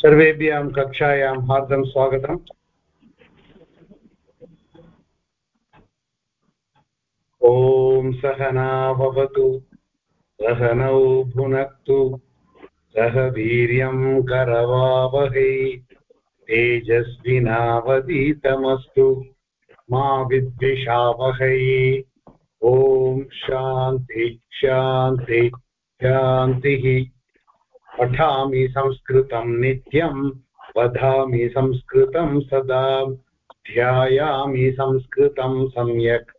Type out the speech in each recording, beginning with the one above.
सर्वेभ्यां कक्षायां हार्दं स्वागतम्। ॐ सहना भवतु, सहनौ भुनक्तु, सह वीर्यं करवावहै तेजस्विनावतीतमस्तु मा विद्विषावहै ॐ शान्ति शान्ति। शान्तिः पठामि संस्कृतं नित्यं वदामि संस्कृतं सदा। ध्यायामि संस्कृतं सम्यक्।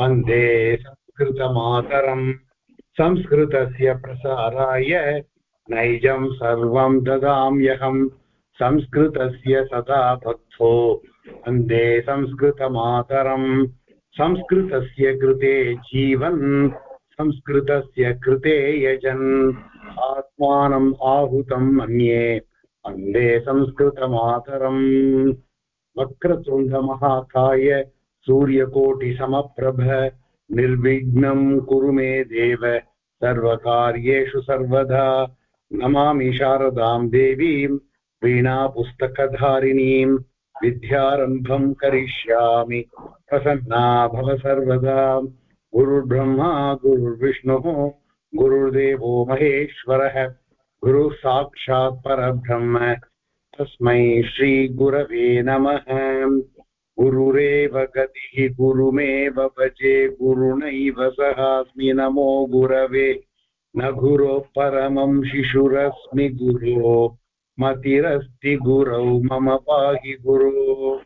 वंदे संस्कृतमातरम्। संस्कृतस्य प्रसाराय नैजं सर्वं ददाम्यहम् संस्कृतस्य सदा भक्तो वंदे संस्कृतमातरम्। संस्कृतस्य कृते जीवन्। संस्कृतस्य कृते यजन्। आत्मानम् आहुतं मन्ये वंदे संस्कृतमातरम्। वक्रतुण्डमहाकाय सूर्यकोटिसमप्रभ। निर्विघ्नं कुरु मे देव। सर्वकार्येषु सर्वदा। नमामि शारदां देवीं। वीणापुस्तकधारिणीं। विद्यारम्भं करिष्यामि। प्रसन्ना भव सर्वदा। गुरुर्ब्रह्मा, गुरुर्विष्णुः, गुरुर्देवो महेश्वरः गुरुः साक्षात् परब्रह्म। तस्मै श्रीगुरवे नमः। गुरुरेव गतिः, गुरुमेव भजे, गुरुणैव सहास्मि। नमो गुरवे। न गुरो परमं शिशुरस्मि गुरो। मतिरस्ति गुरौ, मम पाहि गुरो।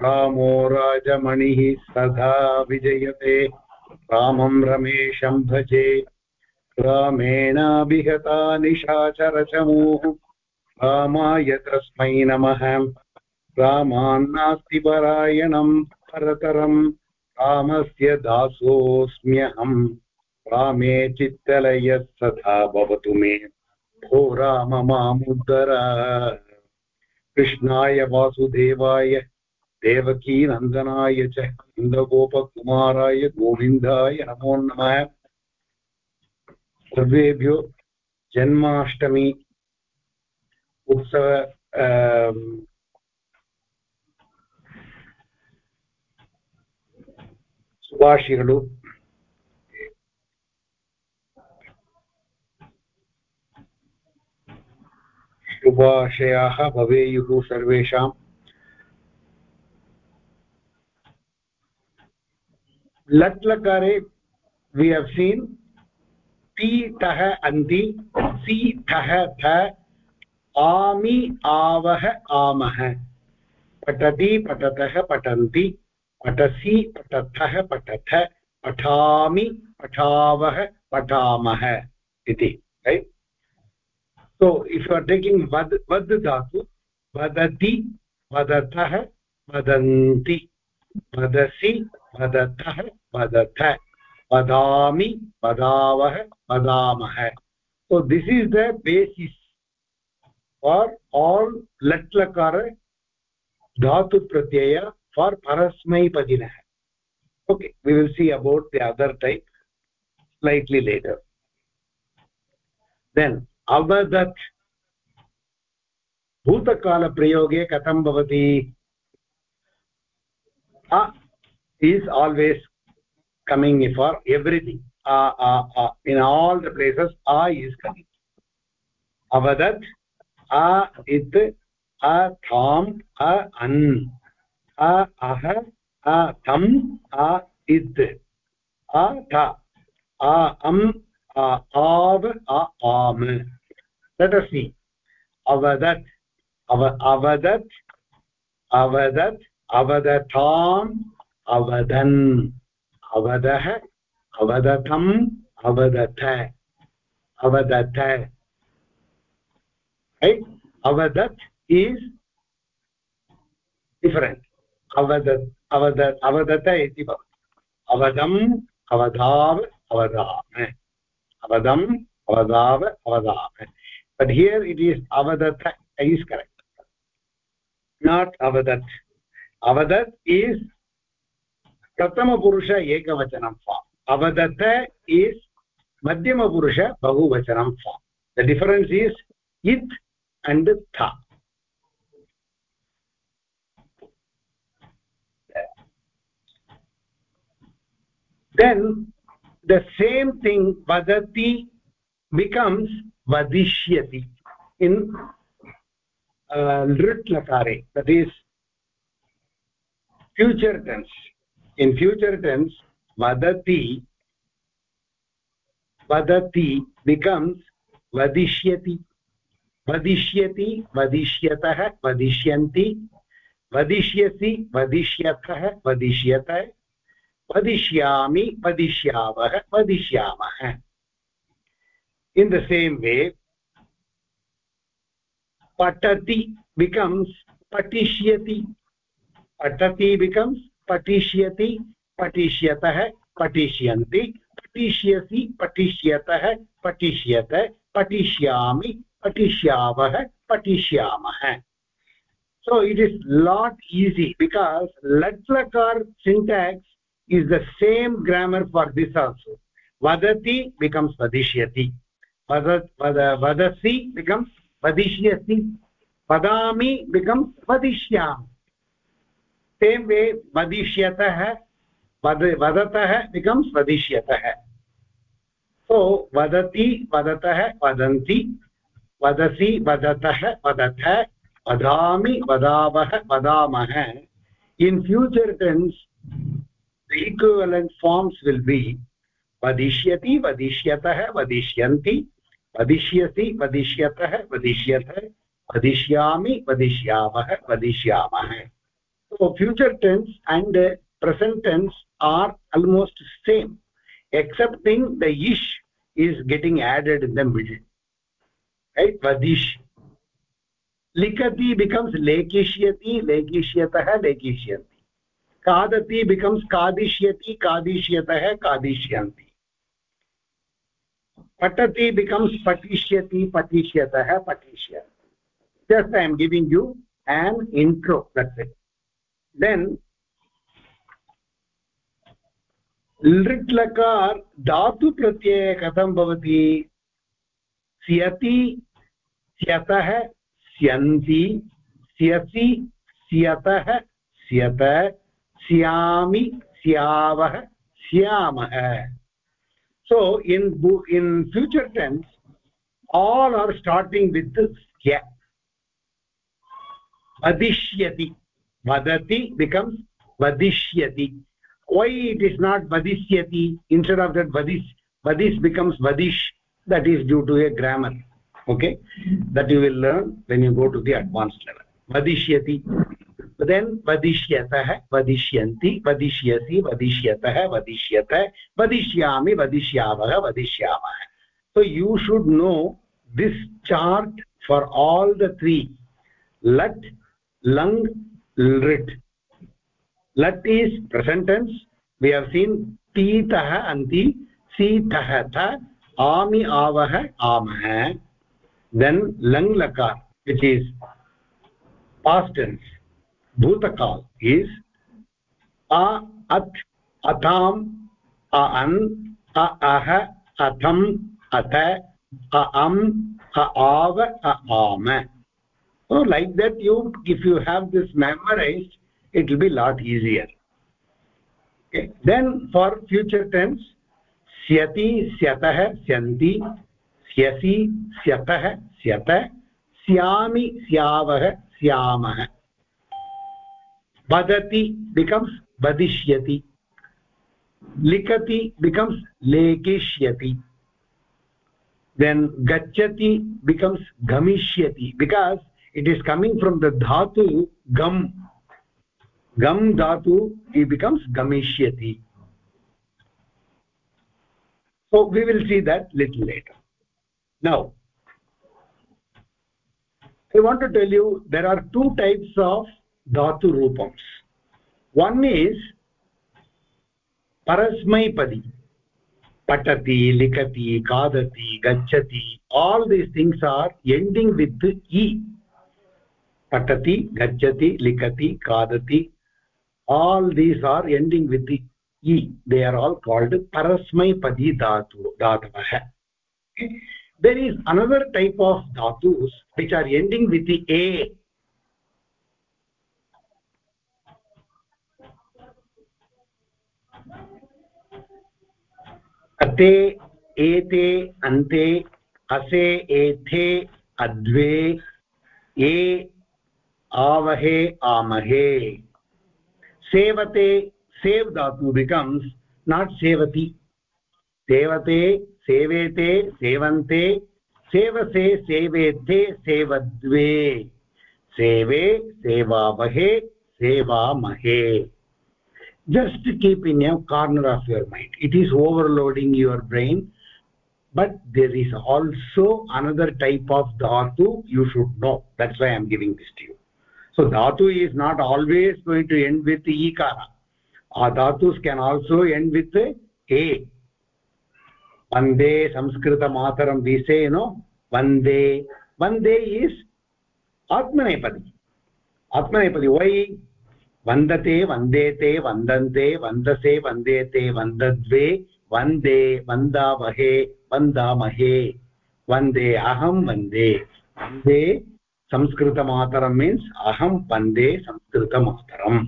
रामो राजमणिः सदा विजयते। रामं रमेशं भजे। रामेणाभिहता निशाचरचमूः। रामाय तस्मै नमः। रामान्नास्ति परायणं परतरं रामस्य दासोऽस्म्यहम् रामे चित्तलयः सदा भवतु मे। भो राम मामुद्धर कृष्णाय वासुदेवाय देवकीनन्दनाय च नन्दगोपकुमाराय गोविन्दाय नमो नमः सर्वेभ्यो जन्माष्टमी उत्सव ಶುಭಾಶಯಗಳು शुभाशयाः भवेयुः सर्वेषाम् लट् लकारे वि हव् सीन् ति तः अन्ति सि थः थ आमि आवः आमः पठति पठतः पठन्ति पठसि पठथः पठथ पठामि पठावः पठामः इति if you are taking vad vad dhatu, vadati, vadatah, vadanti, vadasi वदतः वदत वदामि, वदावः, वदामः। So this is the basis for all लट्लकार धातुप्रत्यय for परस्मैपदिनः okay we will see about the other type slightly later then अवदत्। भूतकालप्रयोगे कथं भवति? Is always coming for everything. Uh, uh, uh, in all the places a is coming. Avadat a it a tham a an. A ah a tham a it a tha a am a av a am. Let us see. Avadat av avadat avadat avadatam avadan avadah avadatam avadatha avadatha right? avadat is different. avadat avadat avadata iti avadav avadam avadav avadam but here it is avadatha is correct. Not avadat avadat is purusha ekavachanam form avadatta is madhyamapurusha bahuvachanam form the difference is it and tha then the same thing vadati becomes vadishyati in uh, lrit lakare that is future tense in future tense vadati vadati becomes vadishyati vadishyati vadishyatah vadishyanti vadishyasi vadishyatah vadishyatah vadishyami vadishyavah vadishyamah in the same way patati becomes patishyati patati becomes पठिष्यति, पठिष्यतः, पठिष्यन्ति, पठिष्यसि, पठिष्यतः, पठिष्यत, पठिष्यामि, पठिष्यावः, पठिष्यामः। So it is not easy because लट्लकार् syntax is the same grammar for this also वदति becomes वदिष्यति वद वद वदसि बिकम्स् वदिष्यसि वदामि बिकम्स् वदिष्यामि सेम् वे वदिष्यतः, वद, वदतः बिकम्स् वदिष्यतः। सो वदति, वदतः, वदन्ति, वदसि, वदतः, वदथ, वदामि, वदावः, वदामः। In future tense equivalent forms will be वदिष्यति, वदिष्यतः, वदिष्यन्ति, वदिष्यसि, वदिष्यतः, वदिष्यथ, वदिष्यामि, वदिष्यावः, वदिष्यामः। So future tense and present tense are almost same excepting the ish is getting added in the middle right vadish likati becomes lekishyati lekishyatah lekishyanti खादति becomes खादिष्यति खादिष्यतः खादिष्यन्ति पठति बिकम्स् पठिष्यति पठिष्यतः पठिष्यन्ति just I am giving you an intro that's it then लृट् लकार धातु प्रत्यये कथं भवति स्यति स्यतः स्यन्ति स्यसि स्यतः स्यत स्यामि स्यावः स्यामः so in in future tense all are starting with the skya vadishyati vadati becomes vadishyati why it is not vadishyati instead of that vadis vadis becomes vadish that is due to a grammar okay that you will learn when you go to the advanced level vadishyati then vadishyatah vadishyanti vadishyasi vadishyatah vadishyat vadishyami vadishyavah vadishyamah so you should know this chart for all the three lat lang lrit lat is present tense we have seen pitah anti sitah tha ami avah amah then lang lakar which is past tense bhutakal is a at atam a an a ah atham atha a am a av a am so like that you if you have this memorized it will be lot easier okay then for future tense syati syatah syanti syasi syatah syata syami syavah syamah vadati becomes vadishyati likati becomes lekishyati then gachati becomes gamishyati because it is coming from the dhatu gam. Gam dhatu it becomes gamishyati so we will see that little later. Now i want to tell you there are two types of dhatu rupams. One is parasmaipadi. Patati likati kadati gachati all these things are ending with the e patati gachati likati kadati all these are ending with the e they are all called parasmaipadi dhatu dhatavah okay. there is another type of dhatus which are ending with the a अते एते अन्ते असे एथे अद्वे ए आवहे आमहे सेवते save धातु becomes not सेवति सेवते सेवेते सेवन्ते सेवसे सेवेते सेवद्वे सेवे सेवावहे सेवामहे just keep in a corner of your mind it is overloading your brain but there is also another type of dhatu you should know that's why i am giving this to you So dhatu is not always going to end with ikara uh, dhatus can also end with a vande samskrita mataram we say you know vande vande is atmanepadi atmanepadi why वन्दते वन्देते वन्दन्ते वन्दसे वन्देते वन्दद्वे वंदे वन्दावहे वन्दामहे वंदे अहं वंदे वंदे Sanskrit संस्कृतमातरं means अहं वंदे संस्कृतमातरम्.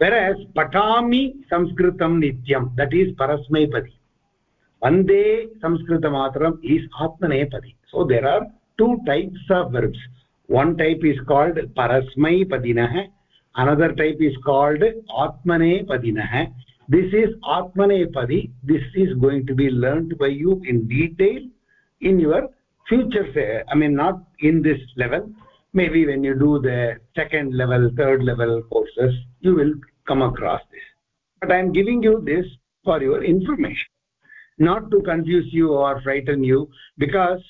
Verse पठामि संस्कृतं नित्यं that is परस्मैपदि. वंदे संस्कृतमातरम् is आत्मनेपदि. So there are two types of verbs one type is called परस्मैपदिनः another type is called आत्मनेपदिनः. This is आत्मनेपदि. This is going to be learned by you in detail in your future i mean not in this level. Maybe when you do the second level third level courses you will come across this. But i am giving you this for your information not to confuse you or frighten you because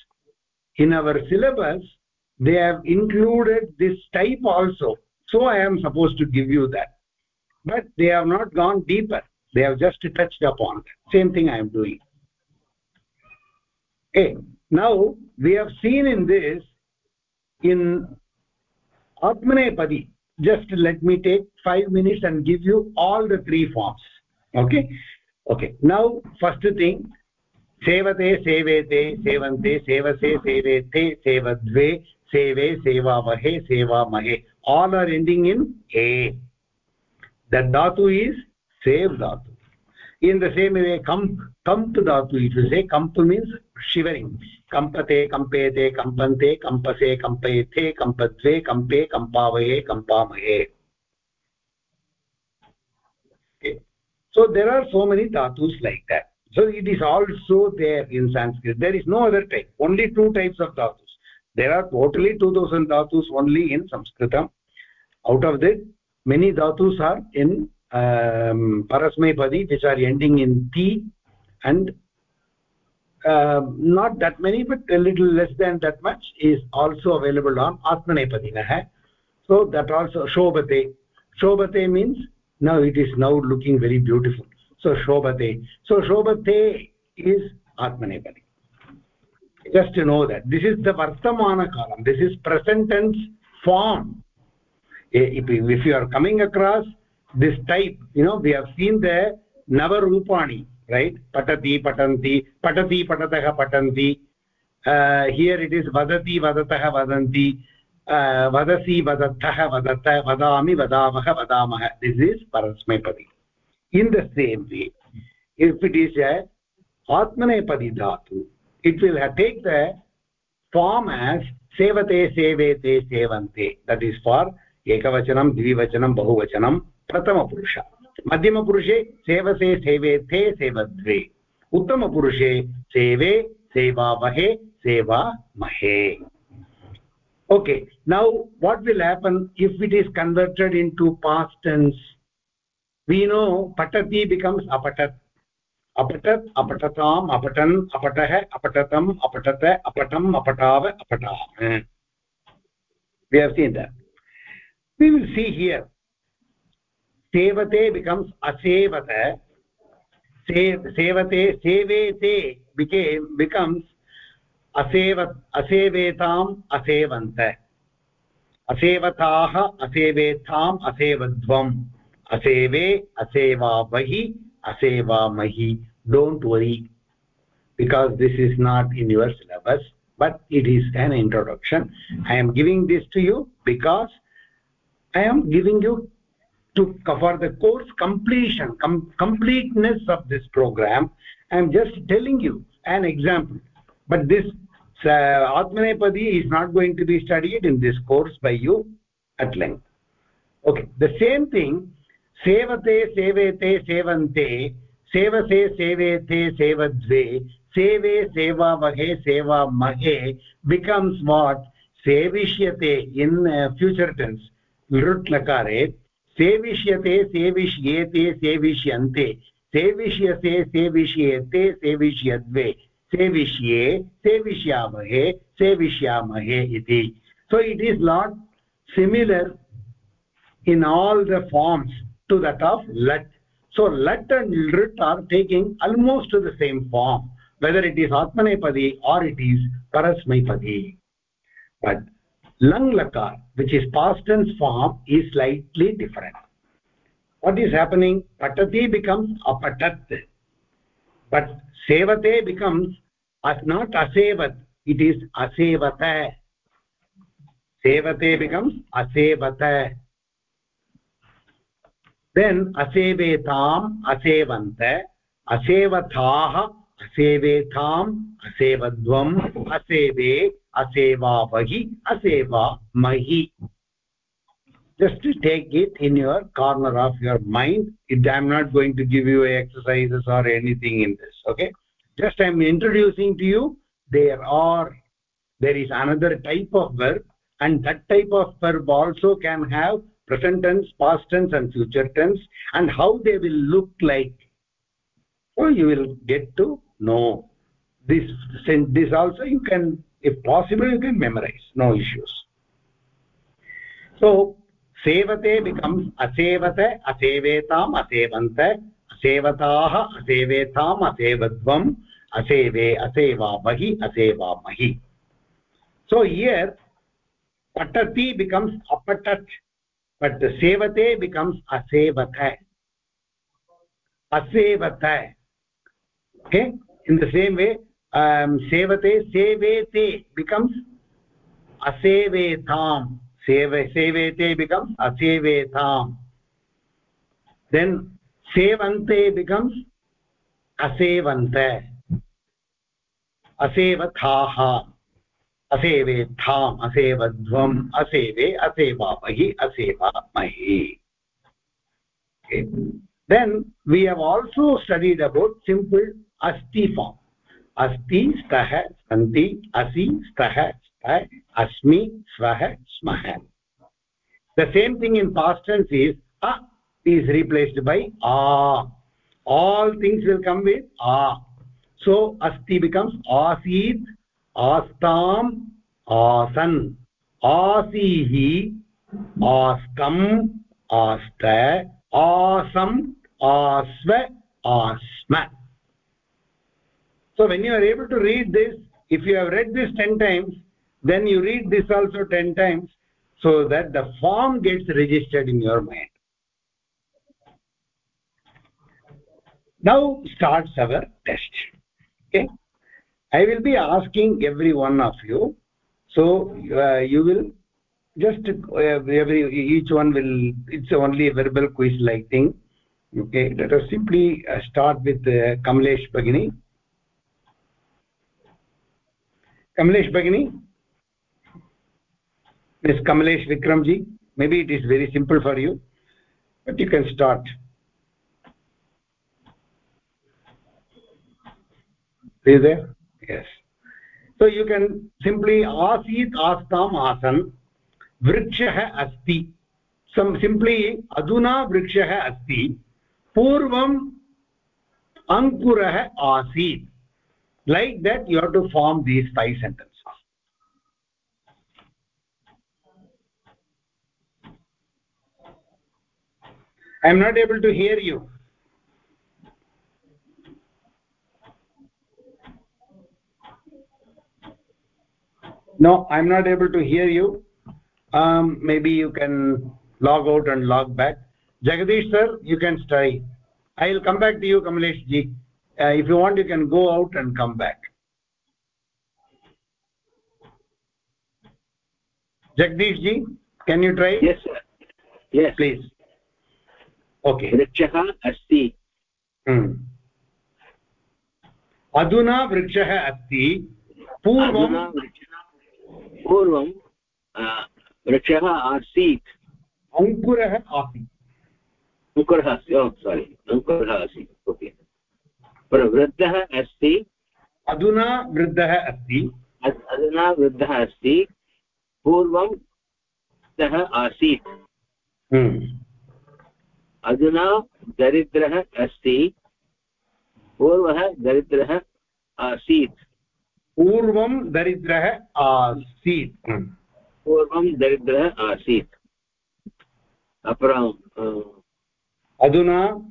in our syllabus they have included this type also. So i am supposed to give you that. But they have not gone deeper. They have just touched upon that. Same thing i am doing. Okay now we have seen in this in atmanepadi just let me take 5 minutes and give you all the three forms okay okay now first thing सेवते सेवेते सेवन्ते सेवसे सेवेते सेवद्वे सेवे सेवामहे सेवामहे all are ending in a that dhatu is save dhatu in the same way kamp kamp dhatu it will say kamp means shivering कम्पते कंपंते कंपसे कंपे थे कम्पद्वे कंपे कंपावे कम्पामये so there are so many धातूस् like that so it is also there in Sanskrit there is no other type only two types of धातूस् there are totally two thousand धातूस् only in Sanskrit out of that many धातूस् are in परस्मैपदि which are ending in ती and Um, not that many but a little less than that much is also available on atmanepadinah so that also shobate shobate means now it is now looking very beautiful. So shobate so shobate is atmanepadi just to know that. This is the vartamana kalam. This is present tense form. Eh, if, if you are coming across this type you know we have seen the navarupani right patati patanti patati patatah patanti uh, here it is vadati vadatah vadanti uh, vadasi vadatah vadatah vadami vadamah vadamah this is parasmaipadi in the same way if it is a atmanepadi dhatu it will take the form as sevate sevete sevante that is for ekavachanam dvivachanam bahuvachanam prathama मध्यमपुरुषे सेवसे सेवेऽर्थे सेवध्वे। उत्तमपुरुषे सेवे सेवा महे। Okay now what will happen if it is converted into past tense we know पठति becomes अपठत् अपठत् अपठताम् अपठन् अपठः अपठतम् अपठत अपठम् अपठाव अपठाम् we have seen that. We will see here sevate becomes asevata sevate sevete became becomes asevat asevetam asevanta asevataah asevetam asevadvam aseve aseva vahi aseva mahi don't worry because this is not in your syllabus but it is an introduction i am giving this to you because i am giving you to cover the course completion com completeness of this program. I am just telling you an example. But this uh, atmanepadi is not going to be studied in this course by you at length. Okay the same thing sevate sevete sevante sevase sevete sevadve seve sevavahe sevamahe becomes what? Sevishyate in uh, future tense. Lrut lakare सेविष्यते, सेविष्येते, सेविष्यन्ते। सेविष्यसे, सेविष्येते, सेविष्यद्वे। सेविष्ये, सेविष्यामहे सेविष्यामहे इति। So it is not similar in all the forms to that of लट् सो लट् and लृट् are taking almost the same form whether it is आत्मनेपदी are it is परस्मैपदी but lang lakar which is past tense form is slightly different what is happening patati becomes apatat but sevate becomes as not asevat it is asevata sevate becomes asevata then asevetam asevanta asevatah असेवेथाम् aseva vahi aseva mahi just take it in your corner of your mind it, i'm not going to give you exercises or anything in this okay? Just i'm introducing to you there are there is another type of verb and that type of verb also can have present tense past tense and future tense and how they will look like. So you will get to know. This this also you can if possible you can memorize no issues so sevate becomes asevate asevetam asevanta asevataah asevetam asevadvam aseve asevamahi asevamahi so here patati becomes apatat but the sevate becomes asevata asevata okay in the same way um, sevate sevete becomes asevetam seve sevete becomes asevetam then sevante becomes asevanta asevathaha असेवेत्थाम् असेवध्वम् असेवे असेवामहि असेवामहि then we have also studied about simple asti form अस्ति स्तः सन्ति असि स्तः स्तः अस्मि स्वः स्मः। The same thing in past tense is a is replaced by uh all things will come with uh so अस्ति बिकम्स् आसीत् आस्ताम् आसन् आसीः आस्तम् आस्त आसम् आस्व आस्म so when you are able to read this if you have read this 10 times then you read this also 10 times so that the form gets registered in your mind. Now starts our test. Okay? I will be asking every one of you so uh, you will just uh, every each one will it's only a verbal quiz like thing. Okay? Let us simply uh, start with uh, kamlesh bagini Kamlesh भगिनी Miss Kamlesh Vikram ji may be it is very simple for you but you can start so you can can simply आसीत् आसन वृक्ष है अस्ति simply अधुना वृक्ष वृक्षः अस्ति पूर्वम् अङ्कुरः आसीत् like that you have to form these five sentences. I am not able to hear you. No i'm not able to hear you. Um, maybe you can log out and log back. Jagadish sir you can try i will come back to you kamlesh ji if you want you can go out and come back jagdish ji can you try yes sir yes please okay वृक्षः अस्ति अधुना वृक्षः अस्ति पूर्वं पूर्वं वृक्षः आसीत् अङ्कुरः आसीत् अङ्कुरः अस्ति ओ सारि अङ्कुरः आसीत् ओके वृद्धः अस्ति। अधुना वृद्धः अस्ति। अधुना वृद्धः अस्ति। पूर्वं सः आसीत्। हम्म। अधुना दरिद्रः अस्ति। पूर्वः दरिद्रः आसीत्। पूर्वं दरिद्रः आसीत्। पूर्वं दरिद्रः आसीत्। अपरं अधुना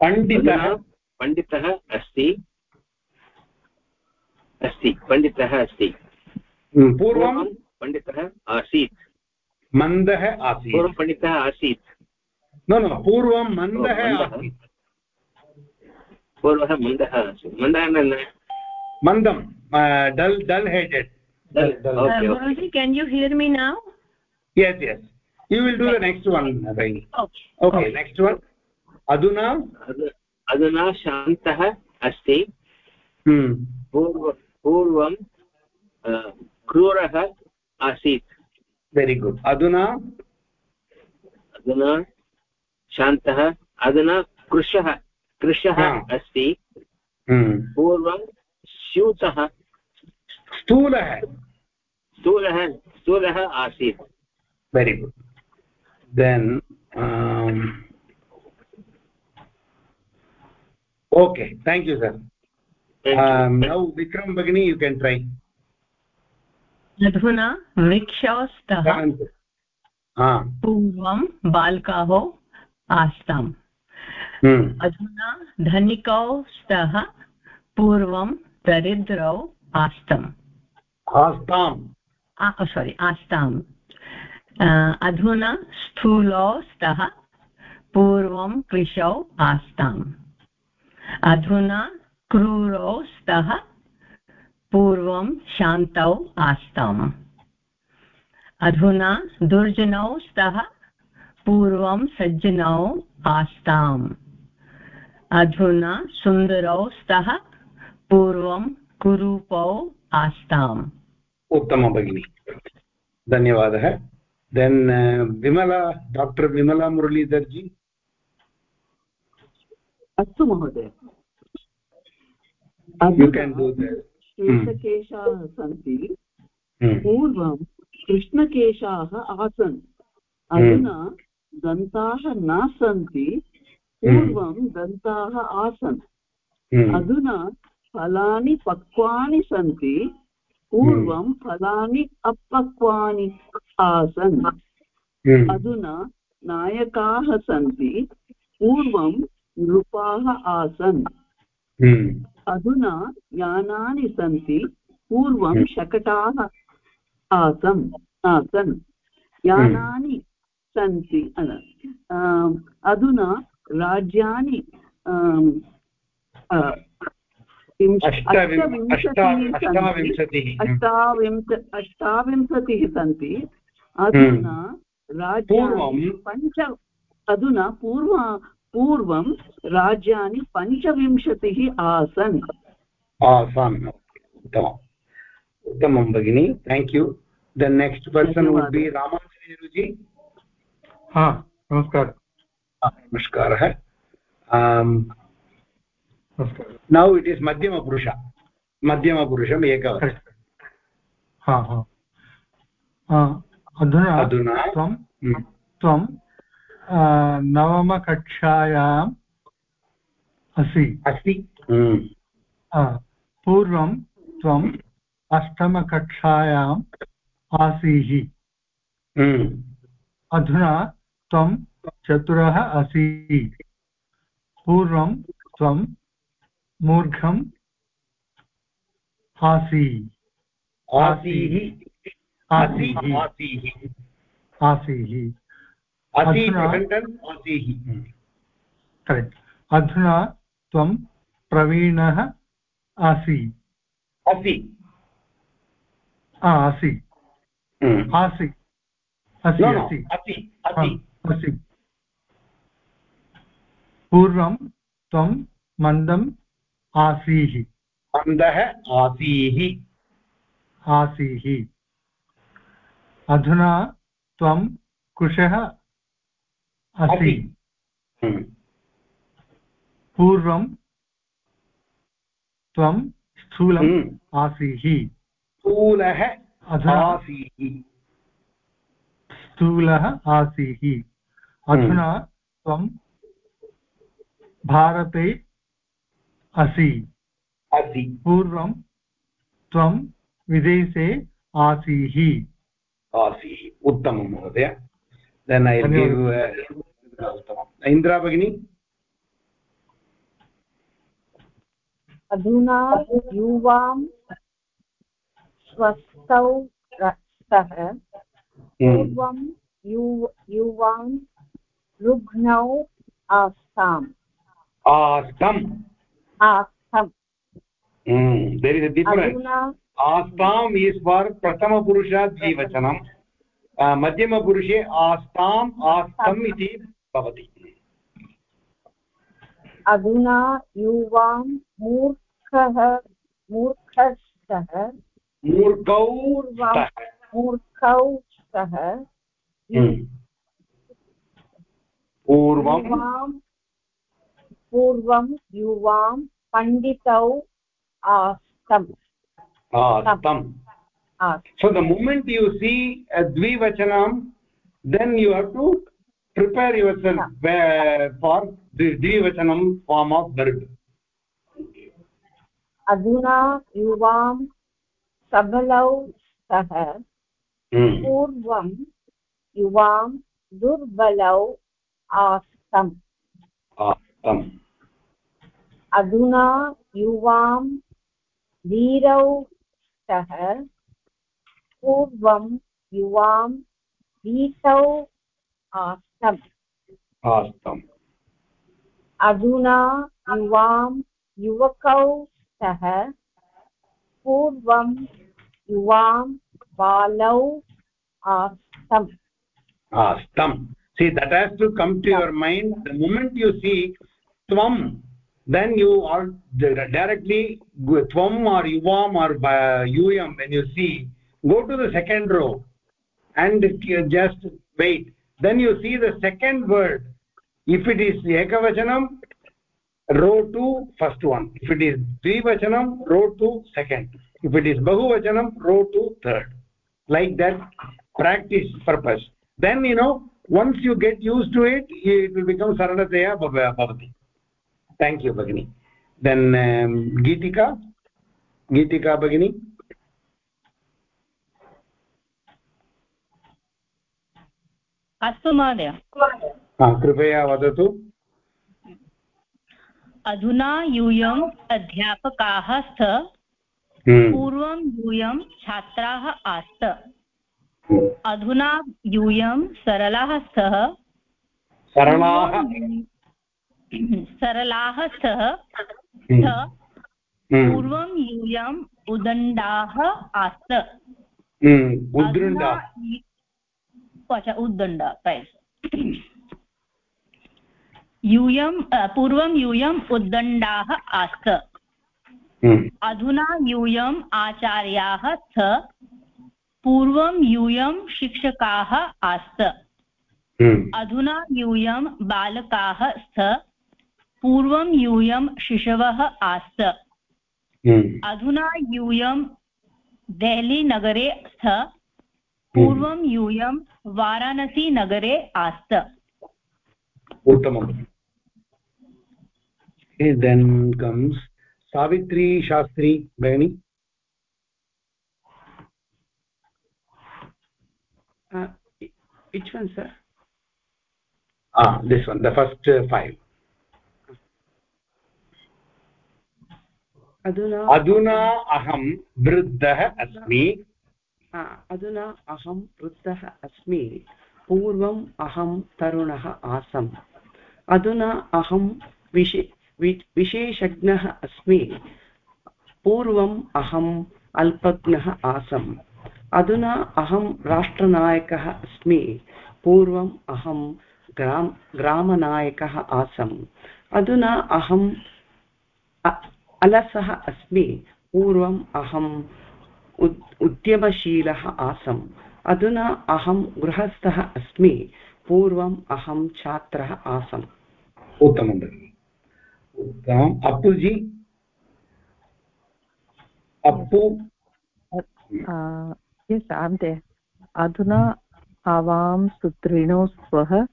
पण्डितः पण्डितः अस्ति। अस्ति पण्डितः अस्ति। हम्म। पूर्वं पण्डितः आसीत्। मन्दः आसीत्। पूर्वं पण्डितः आसीत्। न न पूर्वं मन्दः पूर्वः मन्दः। आसीत्। मन्दः न मन्दं dull dull headed. Can you hear me now yes yes you will do the next one okay next one aduna aduna shantah asti hmm पूर्व पूर्वं क्रूरः आसीत्। वेरि गुड् अधुना? अधुना शान्तः अधुना कृशः कृशः अस्ति। पूर्वं स्यूतः। स्थूलः। स्थूलः स्थूलः आसीत्। Very good then okay thank you sir now Vikram भगिनी यू केन् ट्रै अधुना वृक्षौ पूर्वं बालकाः आस्ताम्। अधुना धनिकौ स्तः पूर्वं दरिद्रौ आस्तम् आस्ताम् सोरि आस्ताम् अधुना स्थूलौ स्तः पूर्वं कृशौ आस्ताम् अधुना क्रूरौ स्तः पूर्वं शान्तौ आस्ताम्। अधुना दुर्जनौ स्तः पूर्वं सज्जनौ आस्ताम्। अधुना सुन्दरौ स्तः पूर्वं कुरूपौ आस्ताम्। उत्तमं भगिनि। धन्यवादः। Then Vimala doctor Vimala Muralidhar ji. अस्तु महोदय। श्वेतकेशाः सन्ति। हम्म। पूर्वं कृष्णकेशाः आसन्। अधुना दन्ताः न सन्ति पूर्वं दन्ताः आसन्। अधुना फलानि पक्वानि सन्ति पूर्वं। फलानि अपक्वानि आसन्। अधुना नायकाः सन्ति पूर्वं नृपाः आसन्। अधुना यानानि सन्ति पूर्वं शकटाः आसन्। आसन् यानानि सन्ति अधुना राज्यानि अष्टाविंश अष्टाविंशतिः सन्ति। अधुना राज्यानि पञ्च अधुना पूर्व पूर्वं राज्यानि पञ्चविंशतिः आसन्। आसन् उत्तमम्। उत्तमं भगिनि thank you the next person would be Ramanjaneru ji हा नमस्कारः। नमस्कारः। नौ इट् इस् मध्यमपुरुष मध्यमपुरुषम् एकवचनं। अधुना अधुना। त्वं हम्म। त्वं नवमकक्षायाम् असि। अस्ति हम्म। पूर्वं त्वम् अष्टमकक्षायाम् आसीः। हम्म। अधुना त्वं चतुरः असि। पूर्वं त्वं मूर्खम् आसी। आसीः। आसीः। आसीः। करेक्ट् अधुना त्वं प्रवीणः असि। असि। असि। no, असि। असि असि असि। पूर्वं त्वं मन्दम् आसीः मन्दः आसीः आसीः अधुना त्वं कुशः असि। हम्म। पूर्वं त्वं स्थूलम् हम्म। आसीः। स्थूलः आसीः। स्थूलः आसीः। अधुना त्वं भारते असि। असि। पूर्वं त्वं विदेशे आसीः। आसीः। उत्तमं महोदय। देन् ऐ गिव् उत्तमम् इन्द्रा भगिनी? अधुना युवां स्वस्थौ र- स्तः पूर्वं यु युवां रुग्णौ आस्ताम् आस्तम् आस्थम्। देर् इस् अ डिफरेन्स् आस्ताम् इस् फार् प्रथमपुरुषा द्विवचनं मध्यमपुरुषे आस्ताम् आस्तम् इति भवति। अधुना युवां मूर्खः मूर्खस्तः मूर्खौ मूर्खौ स्तः हम्म। पूर्वं पूर्वं युवां पण्डितौ आस्तम् आस्तम् आस् so the moment you see a dvivachanam then you have to prepare yourself uh, for the dvivachanam form of verb युवां सबलौ स्तः hmm. पूर्वं युवां दुर्बलौ आस्तम् आस्तम् अधुना युवां धीरौ स्तः पूर्वं युवां भीतौ आस्तम् आस्तम् अधुना युवां युवकौ स्तः पूर्वं युवां बालौ आस्तम् astam see that has to come to your mind the moment you see tvam then you are directly tvam or yuvam or uh, yum when you see go to the second row and just wait then you see the second word. If it is ekavachanam row 2 first one. If it is dvivachanam row 2 second. If it is bahuvachanam row 2 third. Like that practice purpose. Then you know once you get used to it it will become saralataya bhavati. Thank you bagini then um, geetika. Geetika bagini अस्तु महोदय। कृपया वदतु। अधुना यूयम् अध्यापकाः स्त हम्म, पूर्वं यूयं छात्राः आस्त। हम्म। अधुना यूयं सरलाः स्तः सरलाः। सरलाः स्तः हम्म, पूर्वं यूयम् उदण्डाः आस्त। हम्म, अच्छा उद्दण्ड right. यूयं पूर्वं यूयम् उद्दण्डाः आस्त हम्म, अधुना यूयम् आचार्याः स्त पूर्वं यूयं शिक्षकाः आस्त हम्म, अधुना यूयं बालकाः स्त पूर्वं यूयं शिशवः आस्त हम्म, अधुना यूयं देहलीनगरे स्त पूर्वं यूयं वाराणसीनगरे आस्त। उत्तमम्। देन् कम्स् सावित्री शास्त्री भगिनी दिस् वन् द फस्ट् अधुना अहं वृद्धः अस्मि अधुना अहं वृद्धः अस्मि। पूर्वम् अहं तरुणः आसम्। अधुना अहं विशे विशेषज्ञः अस्मि। पूर्वम् अहम् अल्पज्ञः आसम्। अधुना अहं राष्ट्रनायकः अस्मि। पूर्वम् अहं ग्राम, ग्रामनायकः आसम्। अधुना अहम् अलसः अस्मि। पूर्वम् अहम् उद्यमशीलः आसम्। अधुना अहं गृहस्थः अस्मि। पूर्वम् अहं छात्रः आसम्। उत्तमं भगिनि। उत्तमम्। अप्पुजि। अप्पु। यस् अधुना आवां सुदृढो स्वः।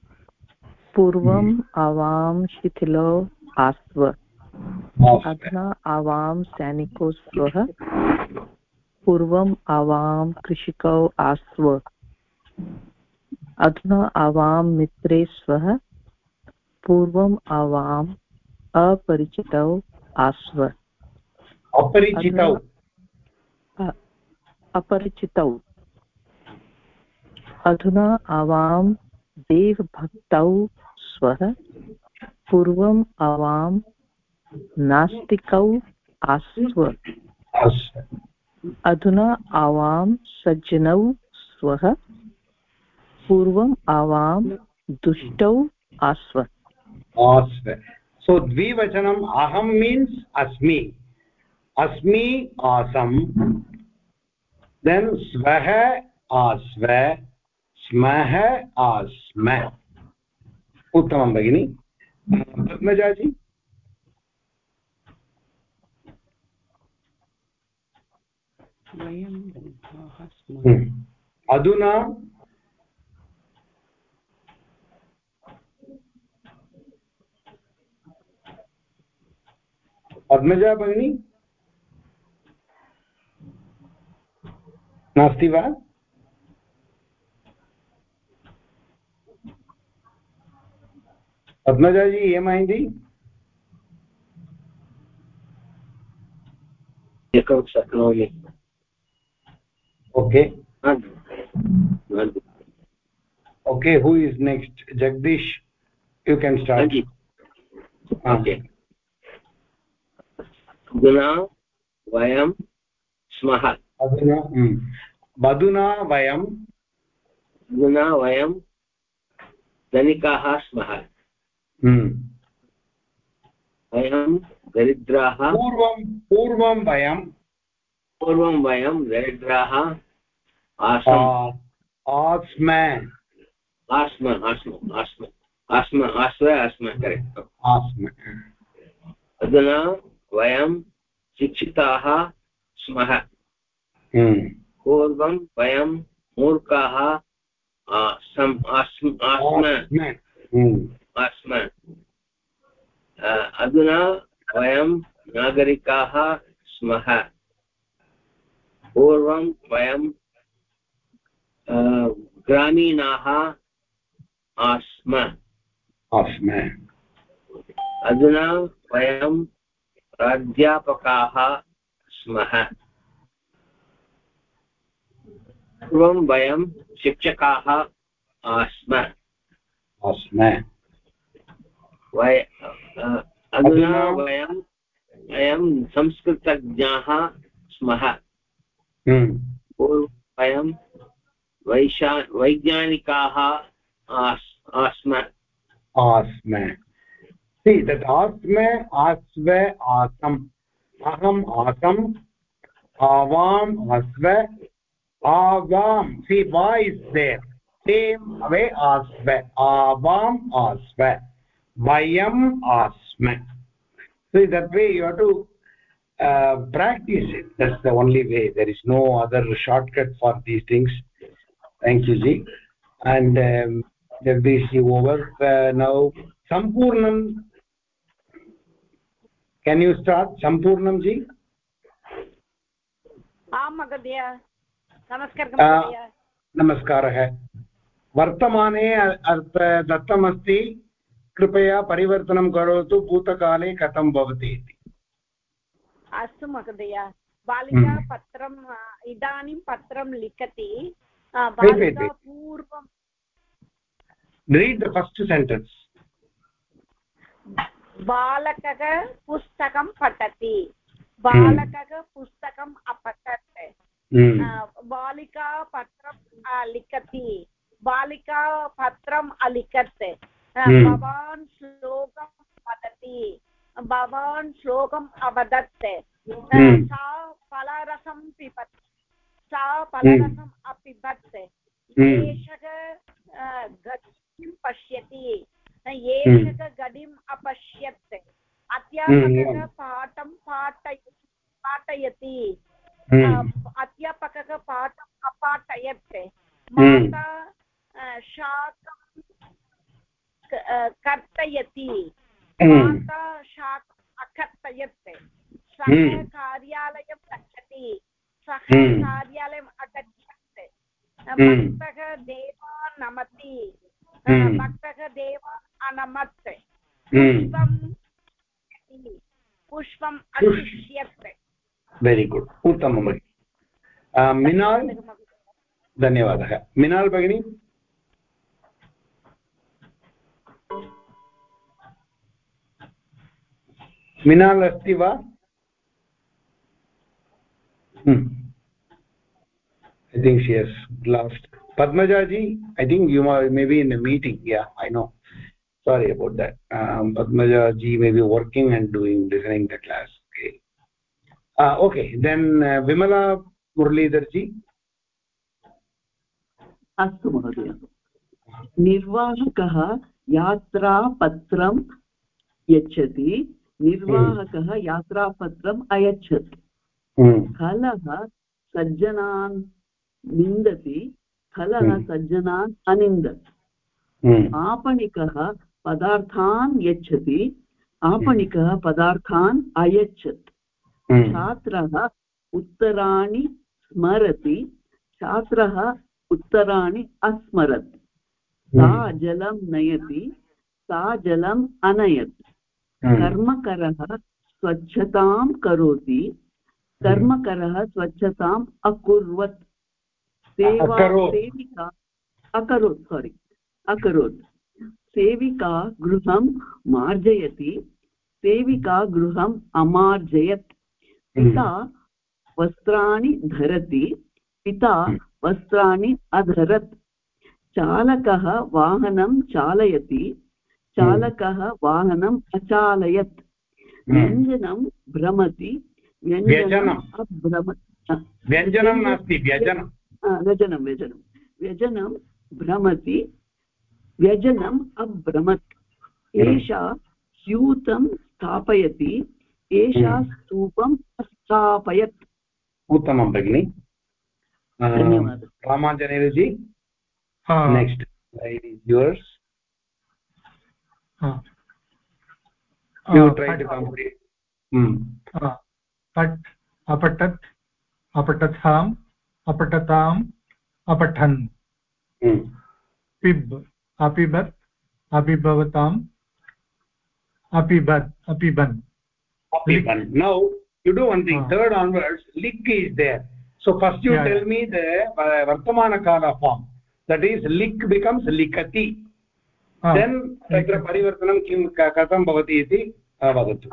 पूर्वम् आवां शिथिलो आस्व। अधुना आवां सैनिकौ स्वः। पूर्वम् आवां कृषिकौ आस्व। अधुना आवां मित्रे स्वः पूर्वम् आवाम् अपरिचितौ आस्व। अपरिचितौ। अपरिचितौ। अधुना आवां देवभक्तौ स्वः पूर्वम् आवां नास्तिकौ आस्व। अधुना आवां सज्जनौ स्वः, पूर्वम् आवां दुष्टौ आस्व। आस्व। सो द्विवचनम् अहं मीन्स् अस्मि। अस्मि आसम् देन् स्वः आस्व, स्मः आस्म। उत्तमं भगिनि। पद्मजाजी। वयं ग्रन्थाः स्मः हम्म। अधुना पद्मजा भगिनी नास्ति वा పద్మజాజీ ఏమైంది एकं शक्नोमि okay okay who is next Jagdish you can start okay अधुना वयं स्मः अधुना अधुना वयम् अधुना वयम धनिकाः स्मः वयं दरिद्राः पूर्वं पूर्वं वयं पूर्वं वयं दरिद्राः आस्म आस्व आस्म करेक्ट् आस्म अधुना वयं शिक्षिताः स्मः पूर्वं वयं मूर्खाः आस्म अधुना वयं नागरिकाः स्मः पूर्वं वयं ग्रामीणाः आस्म। आस्म। अधुना वयं प्राध्यापकाः स्मः। पूर्वं वयं शिक्षकाः आस्म। आस्म। वय अधुना वयं वयं संस्कृतज्ञाः स्मः। वयं वैशा, वैज्ञानिकाः आस्म आस्म। तत् आस्म, आस्व, आसम्। अहम्, आसम्। आवाम् अस्व आवाम् सि वा इस् देर्। सेम्, अवे, आस्व। आवाम्, आस्व। वयम्, आस्म। See that way you to way it. That's no only way. There is no other thank you ji. And um, jagdish you over. Uh, now sampurnam. Can you start? Sampurnam ji? आं महोदय नमस्कारः महोदय नमस्कारः वर्तमाने अर्थ दत्तमस्ति कृपया परिवर्तनं करोतु भूतकाले कथं भवति इति अस्तु महोदय बालिका पत्रम् इदानीं पत्रं लिखति बालिका पूर्वं read the first sentence. बालकः पुस्तकं पठति बालकः पुस्तकम् अपठत्. बालिका पत्रं लिखति बालिका पत्रम् अलिखत्. भवान् श्लोकं वदति भवान् श्लोकम् अवदत्. सा फलरसं पिबत् सा फलरसम् अपिबत् Hmm. एषः अ, गतिं पश्यति। एषः गडिम् अपश्यत्। अध्यापकः. पाठं पाठय पाठयति। अध्यापकः पाठम् अपाठयत्। माता शाकं कर्तयति. माता शाकम् अकर्तयत्। सः. कार्यालयं गच्छति। सः. कार्यालयम् अगच्छत्. भक्तः देवान् नमति. भक्तः देवान् अनमत्. पुष्पं पुष्पम् अशिष्यत् वेरि गुड् उत्तमं भगिनि मिनाल् धन्यवादः मिनाल् भगिनी मिनाल् अस्ति वा I think she has last padmajaji i think you are maybe in a meeting yeah i know sorry about that um, padmajaji may be working and doing listening the class okay uh, okay then uh, vimala muralidhar ji अस्तु महोदय निर्वाहकः यात्रापत्रं यच्छति निर्वाहकः यात्रापत्रम् अयच्छत् खलः सज्जनान् निन्दति खलः Hmm. सज्जनान् अनिन्दत्. आपणिकः पदार्थान् यच्छति आपणिकः पदार्थान् अयच्छत्. छात्रः उत्तराणि स्मरति छात्रः उत्तराणि अस्मरत् सा जलं नयति सा जलम् अनयत्. कर्मकरः स्वच्छतां करोति कर्मकरः स्वच्छताम् अकुर्वत्। सेवा। सेविका अकरोत् सारि अकरोत्। सेविका गृहं मार्जयति। सेविका गृहम् अमार्जयत्। पिता वस्त्राणि धरति। पिता वस्त्राणि अधरत्। चालकः वाहनं चालयति। चालकः वाहनम् अचालयत्। व्यञ्जनं भ्रमति। व्यञ्जनम्। व्यजनम्। अभ्रमत् अ, व्यञ्जनं नास्ति व्यजनं व्यजनं व्यजनं व्यजनं भ्रमति व्यजनम् अभ्रमत्। एषा स्यूतं स्थापयति एषा हम्म। स्तूपं स्थापयत्। उत्तमं भगिनि। धन्यवादः। नेक्स्ट् युवर्स् हा. यु आ, ट्रै टु पट् अपठत् अपठताम् अपठन। अपठन् पिब् अपिबत् अपिभवताम् अपिबत् अपिबन्। Now you do one thing third onwards Ligu is there so first you tell me the वर्तमानकाल form that is लिक् बिकम्स् लिखति देन् तत्र परिवर्तनं किं कथं भवति इति वदतु।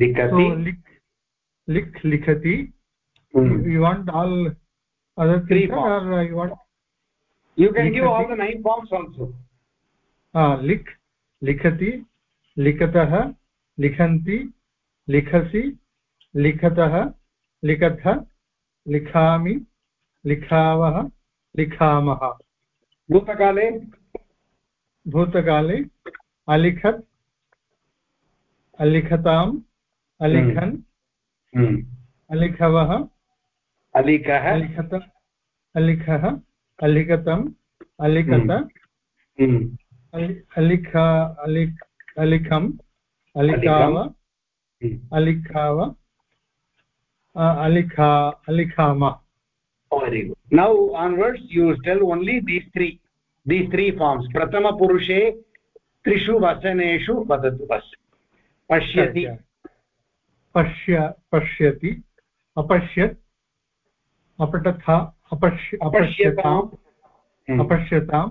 लिखति? तो लिख लिखति। You want all other three are you लिख लिखति uh, हाँ, लिखतः लिखन्ति लिखसि लिखतः लिखतः लिखामि लिखावः लिखामः। भूतकाले? भूतकाले अलिखत् अलिखताम् अलिखन् Hmm. अलिखवः अलिकः अलिखत अलिखः अलिखतम् अलिखत Hmm. अलिख अलिख अलिखम् अलिखाव Hmm. अलिखाव अलिखा अलिखामः very good now onwards you tell only these three these three forms prathama purushe trishu vasaneshu vadatu bas pashyati पश्य पश्यति। अपश्यत् अपठथा अपश्य अपश्यताम् अपश्यताम्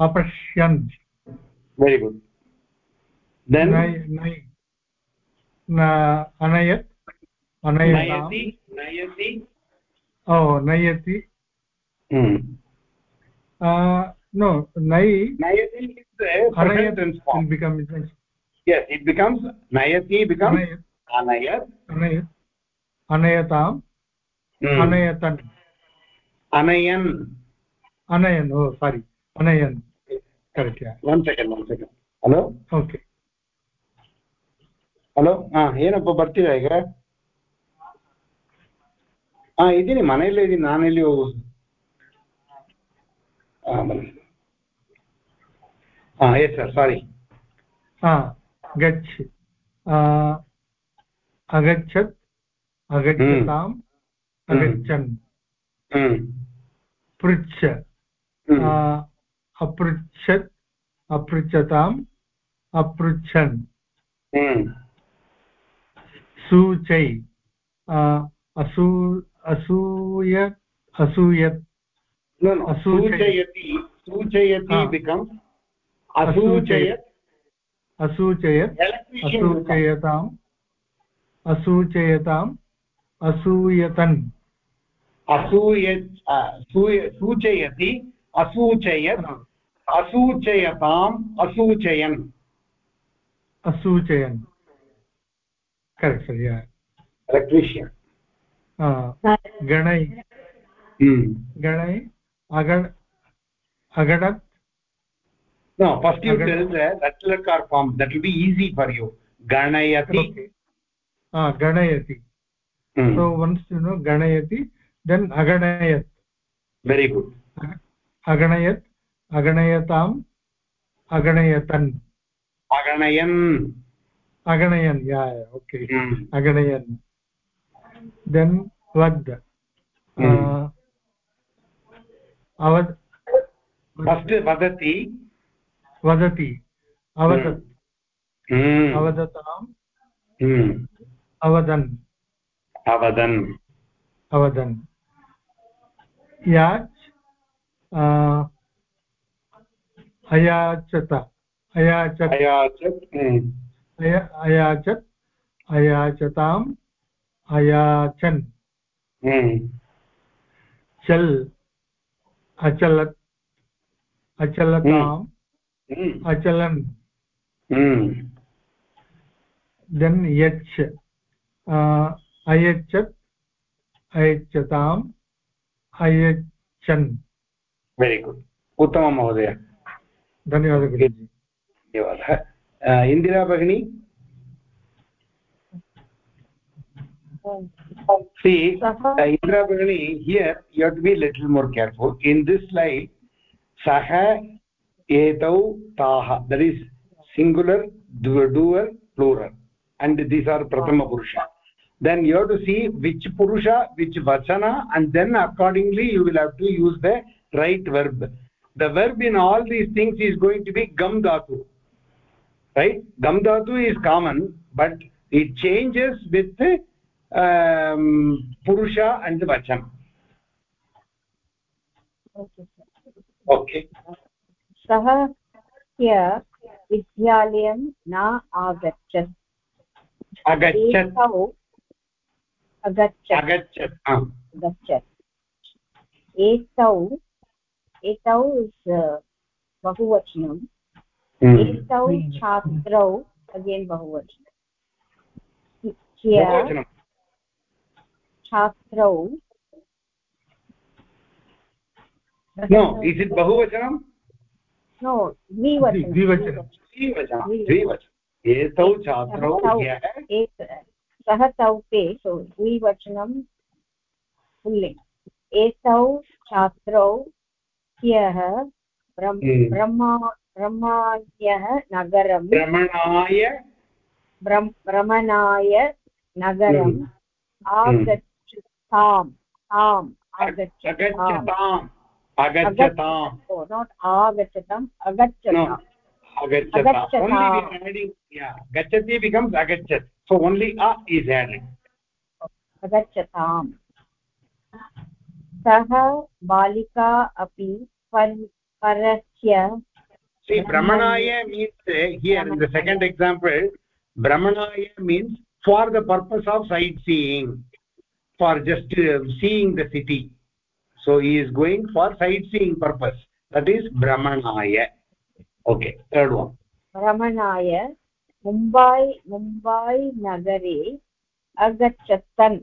अपश्यन्। वेरि अनयत् ओ नयति। नो नै नयति नयति बिकम् anayat अनयत् अनयताम् hmm. अनयतन् anayan अनयन् ओ सारी अनयन् correct one second one second hello okay hello ಹಾ ಏನಪ್ಪ ಬರ್ತೀರಾ ಈಗ ಹಾ ಇದ್ದೀನಿ ಮನೆಯಲ್ಲೇ ಇದ್ದೀನಿ ನಾನೆಲ್ಲಿ ಹೋಗೋದು ಹಾ ಬನ್ನಿ ಹಾ ಎಸ್ ಸರ್ ಸಾರಿ हा गच्छ आ, अगच्छत् अगच्छताम् अगच्छन्। पृच्छ। अपृच्छत् अपृच्छताम् अपृच्छन्। सूचै। असूय असूयत्। असूचयति। सूचयति असूचयत्। असूचयत्। असूचयताम्। असूचयताम् असूयतन् असूय सूचयति असूचयत् असूचयताम् असूचयन् असूचयन् करेक्ट् सर् या electrician गणै hmm. गणै अगण अगणत् no first you tell the ratlakar form that will be easy for you ganayati okay ah ganayati Hmm. so once you know ganayati then aganayat very good aganayat aganayatam aganayatan aganayan aganayan yeah, yeah okay Hmm. aganayan then vad Hmm. uh, avad first vadati वदति अवदत् hmm. अवदताम् अवदन्। avadan अवदन्। याच् अयाचत। अयाचत्। अयाचत् अयाचताम् अयाचन्। Hmm. चल् अचलत् अचलताम् Hmm. अचलन्. देन् यच्। आ, अयच्छत् अयच्छताम् अयच्छन् very good उत्तमं महोदय धन्यवादः गुरुजि धन्यवादः इन्दिरा भगिनी see uh, indra bagini here you have to be little more careful in this slide saha etau taha that is singular dual plural and these are prathama purusha then you have to see which purusha which vachana and then accordingly you will have to use the right verb the verb in all these things is going to be gam dhatu right gam dhatu is common but it changes with um, purusha and vachana okay सः ह्य विद्यालयं न आगच्छत् agachat अगच्छत् एतौ एतौ is बहुवचनं hmm. एतौ छात्रौ अगेन् बहुवचनं बहुवचनं छात्रौ। No is it bahuvachanam no द्विवचनं द्विवचनं द्विवचनं द्विवचनं एतौ छात्रौ एक सः तौ ते सो द्विवचनं एतौ छात्रौ ह्यः हम्म। ब्रह्मा ब्रह्माण्यः नगरं। भ्रमणाय भ्रम- भ्रमणाय नगरम् हम्म। आगच्छताम्। आम्। आगच्छताम्। आगच्छताम्। अगच्छताम्। agacchata Agacchata. only we adding yeah. Gachati becomes agachat so only a is added अगच्छताम् सः बालिका अपि पर् परस्य see brahmanaya means uh, here in the second example brahmanaya means for the purpose of sightseeing for just uh, seeing the city so he is going for sightseeing purpose that is brahmanaya okay third one भ्रमणाय Mumbai Mumbai नगरे अगच्छतन्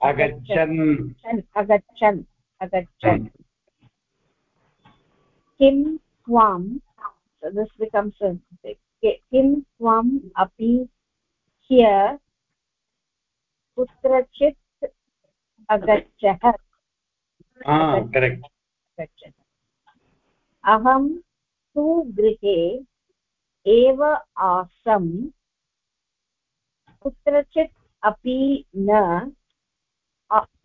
agachan अगच्छन् अगच्छन् किं त्वां this becomes किं त्वम् अपि ह्य कुत्रचित् अगच्छः ah correct. अहं तु गृहे एव आसम् कुत्रचित् अपि न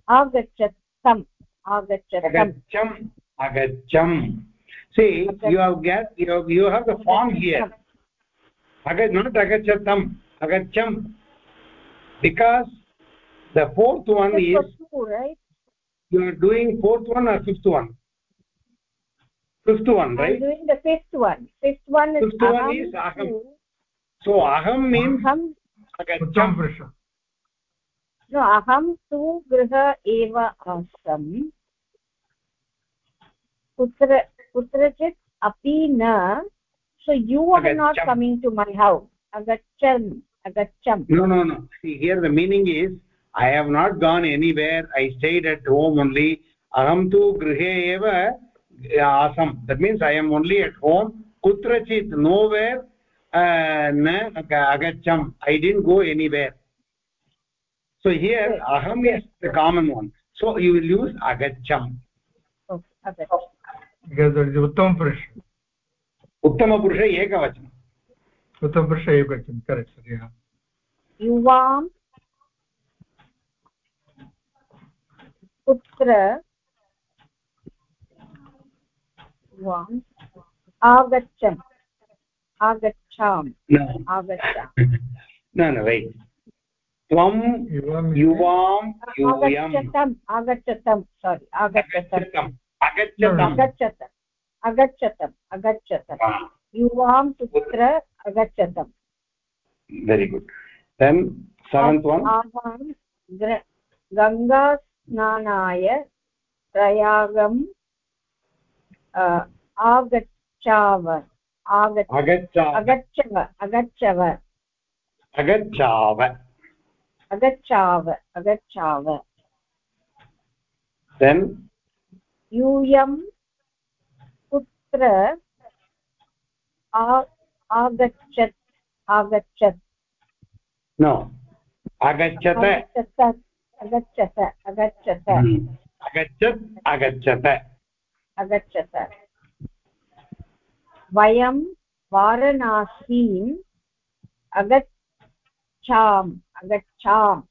आगच्छतम् आगच्छतम् agacham agacham see you have get you have, you have the form here agach not agachatam agacham because the fourth one is two, right you are doing fourth one or fifth one fifth one right? I'm doing the fifth one. Fifth one is fifth one is aham. to, so aham means aham agacham vrusha no aham tu griha eva asam. Kutra kutrachit api na. So you are agacham. not coming to my house. Agacham agacham no no no. See here the meaning is i have not gone anywhere. I stayed at home only. Aham tu grihe eva Assam that means I am only at home कुत्रचित् nowhere न अगच्छम् I didn't go anywhere so here अहम् as the common one so you will use अगच्छम् उत्तमपुरुष उत्तमपुरुष एकवचनम् उत्तमपुरुष एकवचनं correct सर् युवां पुत्र युवाम् आगच्छन् आगच्छाम्। आगच्छामि no no wait. युवां yuvam yuyam आगच्छतम् आगच्छतम्। सोरि आगच्छतम्। अगच्छतम् अगच्छतम् अगच्छतम्. युवां पुत्र अगच्छतम् very good. Then seventh one. आवां ग्र- गङ्गास्नानाय प्रयागम् अ, आगच्छाव अगच्छव अगच्छव agachava अगच्छाव अगच्छाव then यूयं पुत्र आ- आगच्छत् आगच्छत्। No. agachata आगच्छत अगच्छत अगच्छत agachat agachata अगच्छत वयं वाराणसीम् अगच्छाम् अगच्छाम्।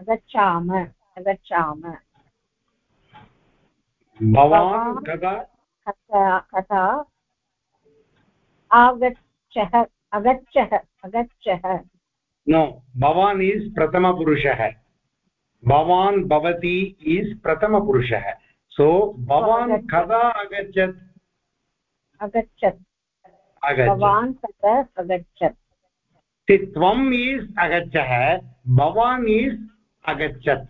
अगच्छाम। अगच्छाम Bhavan. kada कथा कथा? आगच्छः अगच्छः अगच्छः। no bhavan is prathama भवान् भवति इस् प्रथमपुरुषः। सो भवान् कदा अगच्छत्? अगच्छत्। भवान् अगच्छत्? त्वम् इस् अगच्छः भवान् इस् अगच्छत्।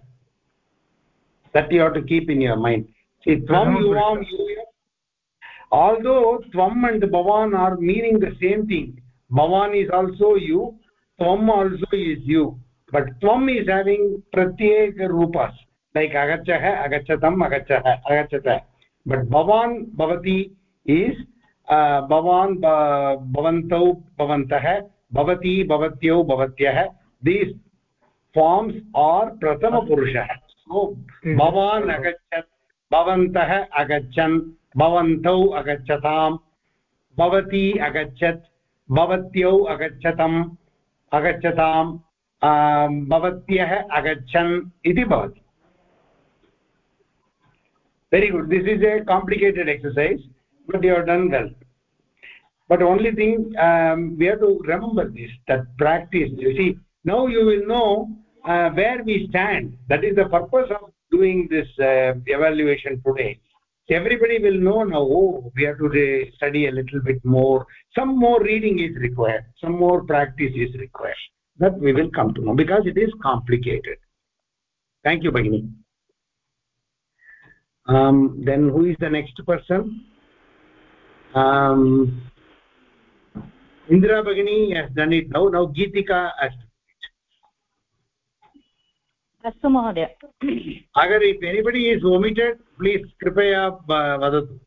That you to keep in your mind त्वं युवां आल्दो त्वम् अण्ड् भवान् are meaning the same thing भवान् इस् आल्सो यु त्वम् also is you but tvam is having pratyek rupas like agachah agachatam agachah agachata but bhavan bhavati is uh, bhavan bhavantau bhavantah bhavati bhavatyau bhavatyah these forms are prathama purushah so bhavan agachat bhavantah agachan bhavantau agachatam bhavati agachat bhavatyau agachatam agacchatam very good. This is a complicated exercise but you have done well. But only thing um, we have to remember this that practice you see. Now you will know uh, where we stand. That is the purpose of doing this uh, evaluation today. Everybody will know now oh we have to study a little bit more. Some more reading is required. Some more practice is required that we will come to know because it is complicated thank you bagini um then who is the next person um indra bagini has done it now now geetika has अस्तु महोदय अगर if anybody is omitted please कृपया वदतु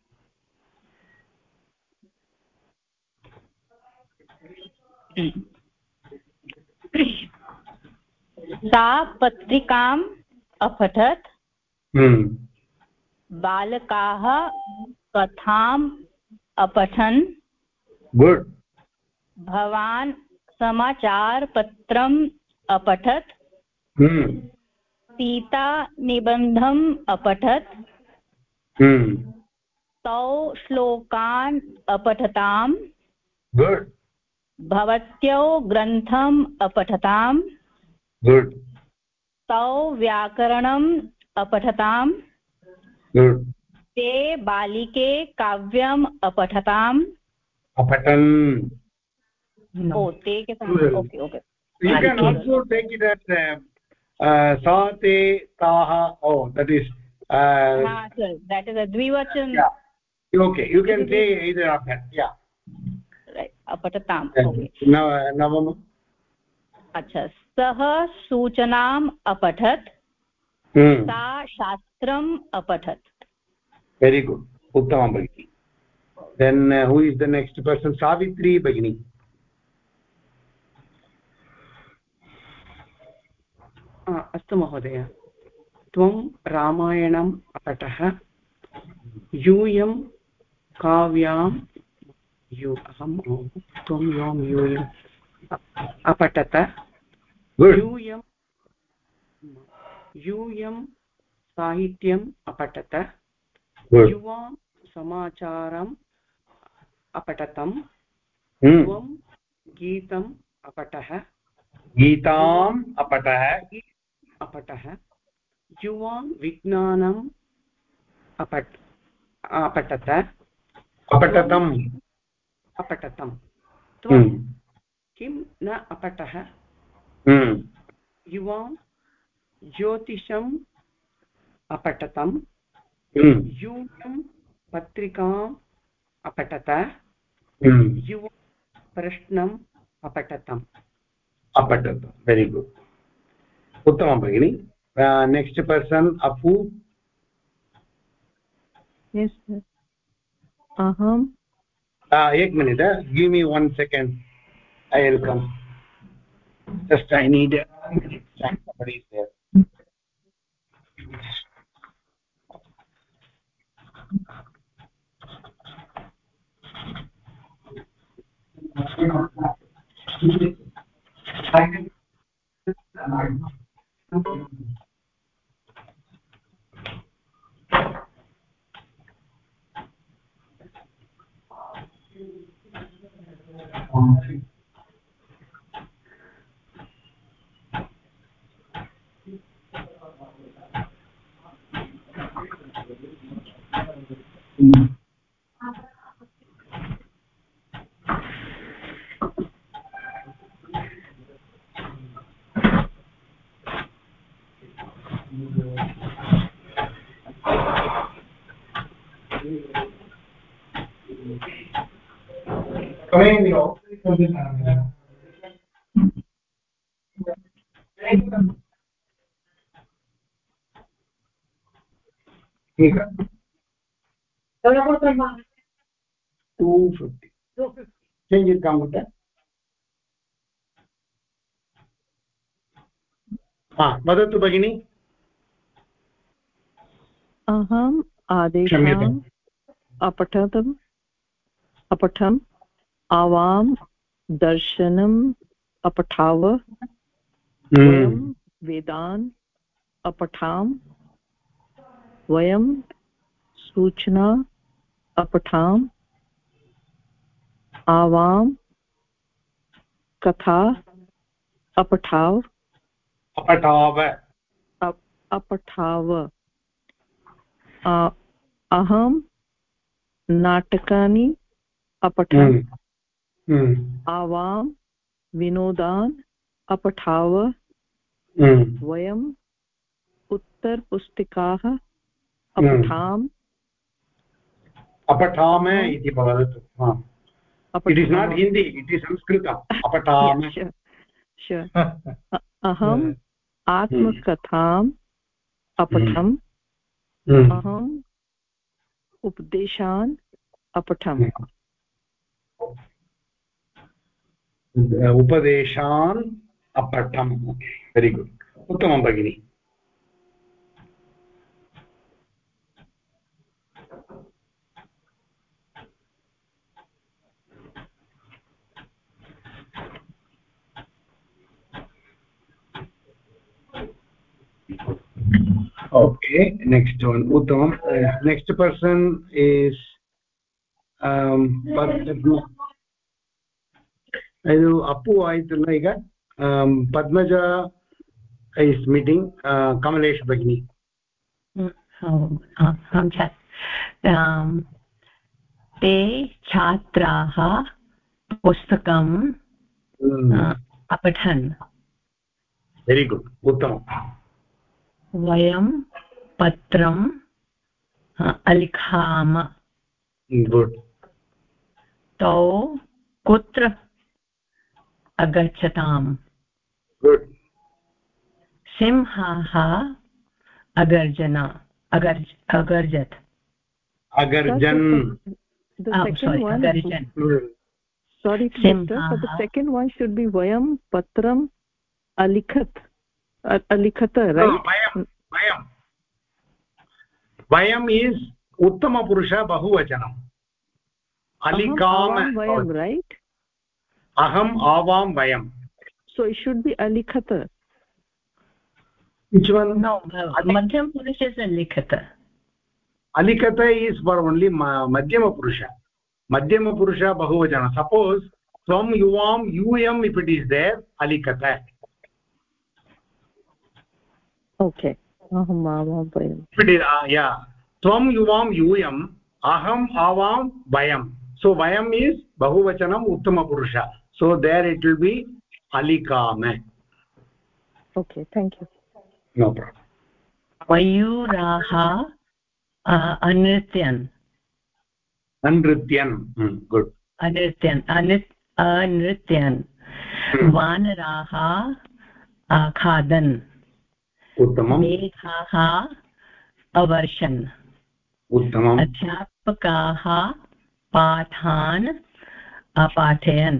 सा पत्रिकाम् अपठत्। हम्म। बालकाः कथाम् अपठन्। Good. भवान् समाचारपत्रम् अपठत्। हम्म। सीता निबन्धम् अपठत्। हम्म। तौ श्लोकान् अपठताम्। गुड्। भवत्यौ ग्रन्थम् अपठताम्। तौ व्याकरणम् अपठताम्। ते बालिके काव्यम् अपठताम्। अपठन्। सा ओके यु केन् से इदर् अभ्यर्थ्या नवम। अच्छा सः सूचनाम् अपठत् सा शास्त्रम् अपठत्। वेरि गुड् उत्तमं भगिनि। Then who is the next person Savitri भगिनी। अस्तु महोदय। त्वं रामायणम् अपठः। यूयं काव्यां यु अहं त्वं यों यूयम् अपठत यूयं यूयं साहित्यम् अपठत युवां समाचारम् अपठतं त्वं गीतम् अपठः गीताम् अपठः अपठः युवां विज्ञानम् अपठ अपठत अपठतम् अपठतं त्वं किं न अपठः युवां ज्योतिषम् अपठतं यूयं पत्रिकाम् अपठत युवा प्रश्नम् अपठतम् अपठत वेरि गुड् उत्तमं भगिनि। नेक्स्ट् पर्सन् अपु अहम् एक minute give me one second I will come just I need somebody is coming in the office of the ठीक है two fifty change it computer हा वदतु भगिनि। अहम् आदेशाम् अपठतम् अपठम् आवां दर्शनम् अपठाव वयं वेदान् अपठाम् वयं सूचना अपठाम् आवां कथा अपठाव। अपठाव। अपठाव। अहं नाटकानि अपठन् आवां विनोदान् अपठाव वयम् उत्तरपुस्तिकाः अपठाम्। अपठाम इति वदतु it is not Hindi it is संस्कृतम् अपठाम। अहम् आत्मकथाम् अपठम्। अहम् उपदेशान् अपठम्। उपदेशान् अपठम् वेरि गुड् उत्तमं भगिनि okay next one uttamam uh, next person is um ಇದು ಅಪ್ಪು ಆಯ್ತಲ್ಲ ಈಗ ಪದ್ಮಜ ಇಸ್ ಮೀಟಿಂಗ್ ಕಮಲೇಶ್ ಭಗಿನಿ ते छात्राः पुस्तकं अपठन् वेरि गुड् उत्तमम् वयं पत्रम् अलिखाम गुड् तौ कुत्र अगच्छताम् सिंहाः अगर्जन अगर्ज अगर्जत् अगर्जन् oh, sorry, one to disturb, but the second one should be vayam patram alikhat alikhata right no, vayam vayam vayam is uttama purusha bahuvachanam alikam vayam right aham avam vayam so it should be alikhata which one no madhyam purusha is alikhata alikata is for only madhyama purusha madhyama purusha bahuvachana suppose tvam yuvam um if it is there alikata okay aham avam vayam it is uh, yeah tvam yuvam um aham avam vayam so vayam is bahuvachanam uttama purusha so there it will be alikame. Okay thank you. No problem. मयूराः अनृत्यन् अनृत्यन् good अनृत्यन् अनृत्यन् वानराः खादन् उत्तमम् मेघाः अवर्षन् उत्तमम् अध्यापकाः पाठान् अपाठयन्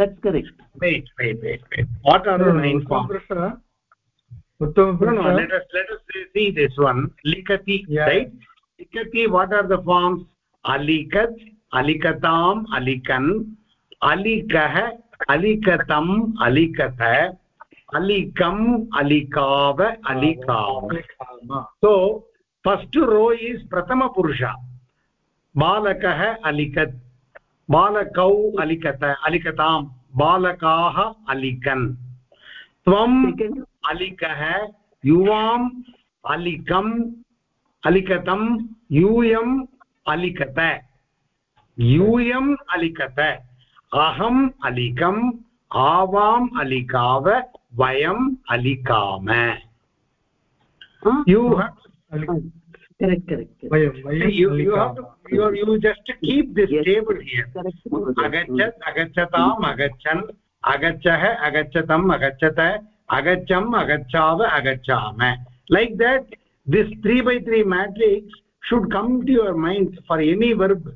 that's correct wait wait wait wait what are the nine forms uttam no, no, let us let us see this one likati yeah. right likati what are the forms alikat alikatam alikan alikah alikatam alikata alikam alikav alikam so first row is prathama purusha बालकः अलिकत् बालकौ अलिकत अलिकताम्। बालकाः अलिकन्। त्वम् अलिकः युवाम् अलिकम् अलिकतं यूयम् अलिकत। यूयम् अलिकत। अहम् अलिकम् आवाम् अलिकाव वयम् अलिकाम। you have correct correct you, you have to you, you just keep this yes. table here agachat agachatam agachan agachah agachatam agachata agacham agachav agachame like that this 3 by 3 matrix should come to your mind for any verb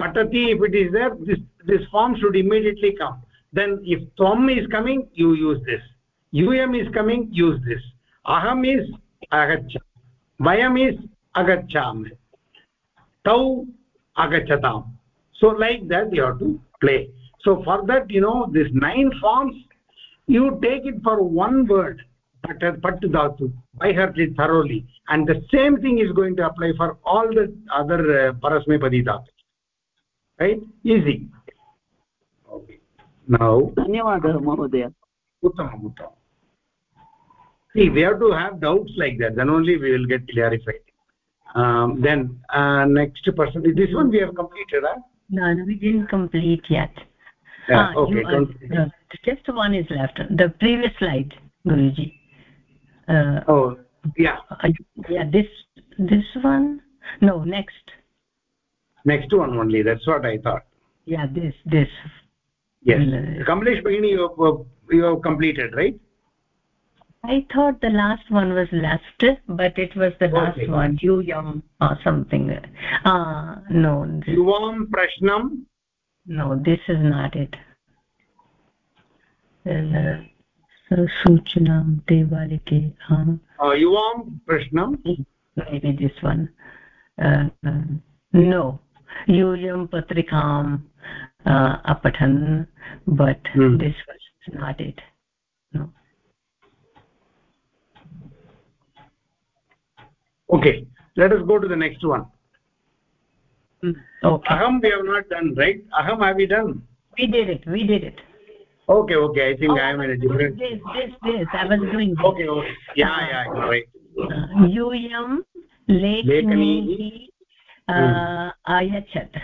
patati if it is there this this form should immediately come then if tvam is coming you use this um is coming use this aham is agaccha vayam is agachami tau agachatam so like that you have to play so for that you know this nine forms you take it for one word but pat dhatu by heart it thoroughly and the same thing is going to apply for all the other uh, parasmepadi dhatu right easy okay now धन्यवादः महोदय uttamam uttamam see we have to have doubts like that then only we will get clarified um, then uh, next person this one we have completed huh? no, no we didn't complete yet. Yeah, ah, okay you, uh, just one is left the previous slide guruji. Uh, oh yeah. yeah this this one? No next. Next one only that's what i thought. Yeah this this. Yes. Kamlesh bagini you have, you have completed right i thought the last one was left but it was the last Okay. one you yum or something ah no this, yuvam prashnam no this is not it uh, सूचनां ते बालिके हाँ uh, yuvam prashnam maybe this one uh, uh, no यूयं पत्रिकाम् uh, अपठन् but Hmm. this was not it okay let us go to the next one okay aham we have not done right aham have we done we did it we did it okay okay i think Oh, i am in a was doing different this this this i was doing this. okay okay yeah yeah you're right Uh, यूयं लेखनीः uh, अयच्छत्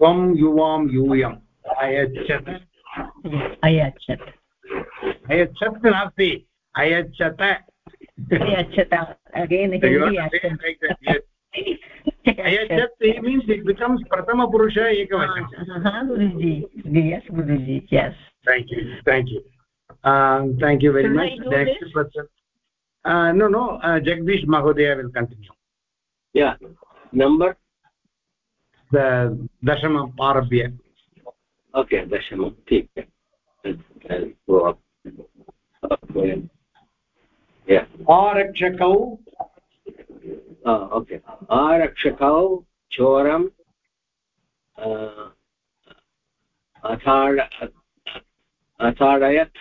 त्वं युवां यूयम् अयच्छत् अयच्छत् अयच्छत् नास्ति अयच्छत means it becomes prathama purusha ekavachan Guruji yes Guruji yes thank you thank you um, thank you very Should much I do next this? person uh, no no uh, jagdish mahodaya will continue yeah number the dashama parabhya okay dashamam ठीक है go up आरक्षकौ। Uh, okay. आरक्षकौ चोरं uh, अथाड अथाडयत्।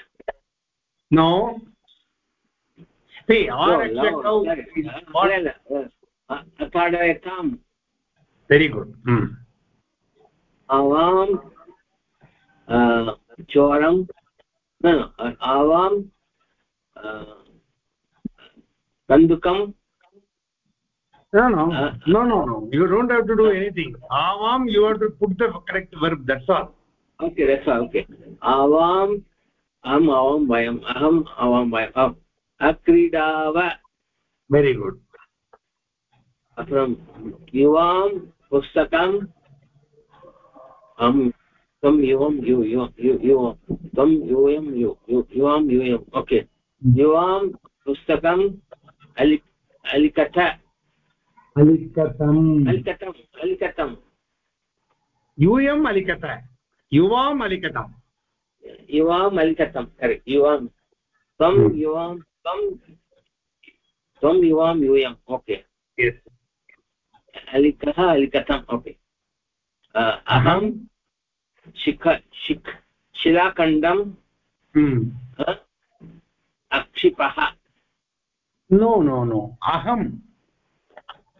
See Oh, no. Uh, अथाडयताम्। Good. Hmm. आवां uh, चोरं न न, आवां kandukam no no. Uh, no no no. You don't have to do anything. Avam you have to put the correct verb that's all. Okay that's all okay. Avam aham avam vayam aham avam vayam. Oh, Akridava very good. From yuvam pustakam am tam yuvam yu yu yu tam yuvam yu yuvam yuvam. Okay. Hmm. Yuvam pustakam अलि अलिकथ अलikatam अलिकथम् अलिकथम् यूयम् अलिकत युवाम् अलिकतम् युवाम् अलिकथं correct युवां त्वं. युवां त्वं त्वं युवां यूयम् okay अलिकः अलिकथम् okay अहं शिख शिख शिलाखण्डं. अक्षिपः no no no aham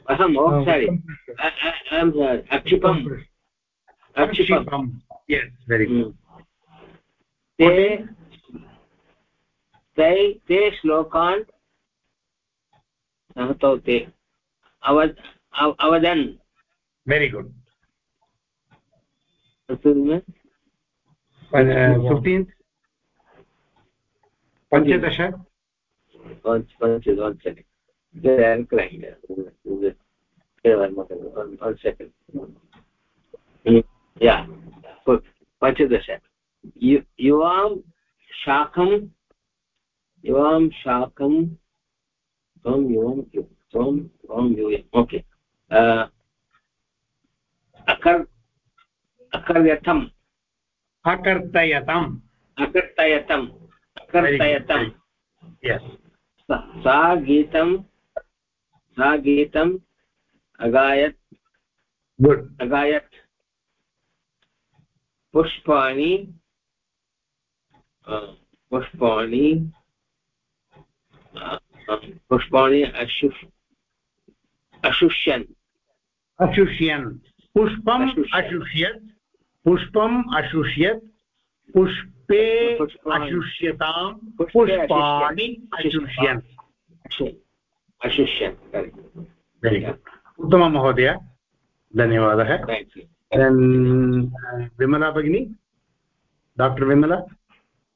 अहम् ओ सारि अक्षिपम् अक्षिपम् Akshipam. yes very good ते ते ते श्लोकान् तौ ते अवद् अव- अवदन् very good अस्तु uh, 15th पञ्चदश one one one second they are crying here one more one, one second Hmm, yeah पञ्चदश युवां शाखं युवां शाखं त्वं युवं त्वं त्वं यूयम् ओके अकर् अकर्यथम् अकर्तयतम् अकर्तयतम् अकर्तयतम् सा गीतं सा गीतम् अगायत्। गुड् अगायत्। पुष्पाणि। पुष्पाणि। पुष्पाणि अशुष् अशुष्यन्। अशुष्यन्। पुष्पम् अशुष्यत्। पुष्पम् अशुष्यत्। पुष्पे अशुष्यतां पुष्पाणि अशुष्यन्। अशुष्यन्। वेरि गुड् उत्तमं महोदय। धन्यवादः। विमला भगिनी? डाक्टर् विमला?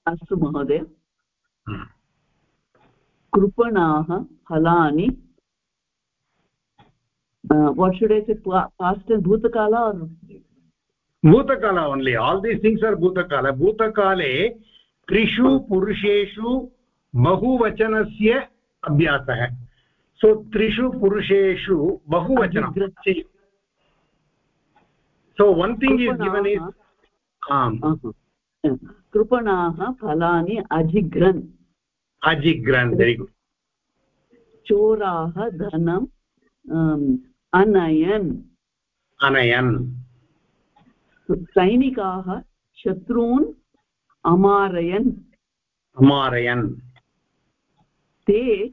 अस्तु महोदय। कृपणाः फलानि वाट् शुड् ऐ से पास्ट् भूतकाल भूतकाल only all these things are भूतकाल. भूतकाले त्रिषु पुरुषेषु बहुवचनस्य अभ्यासः. सो त्रिषु पुरुषेषु बहुवचनं. So one thing is given is आम्। कृपणाः फलानि अजिघ्रन् अजिघ्रन् वेरि गुड् चोराः धनम् अनयन्। अनयन्। सैनिकाः शत्रून् अमारयन्। अमारयन्। ते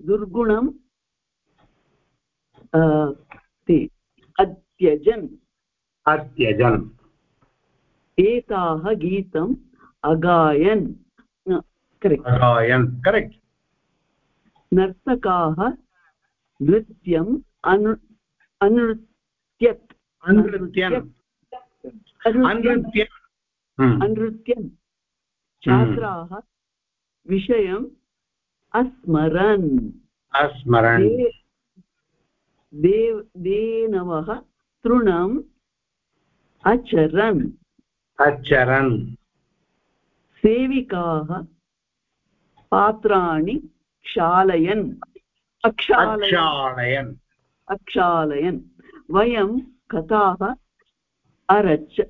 दुर्गुणं ते अत्यजन्। अत्यजन्। एताः गीतम् अगायन्। करेक्ट् अगायन् करेक्ट् नर्तकाः नृत्यम् अनु अनृत्यत् अनृत्यन् अनृत्यन् हम्म। छात्राः विषयम् अस्मरन्। अस्मरन्। देव देनवः तृणम् अचरन्। अचरन्। सेविकाः पात्राणि क्षालयन्। अक्षालयन्। अक्षालयन्। वयं कथाः अरच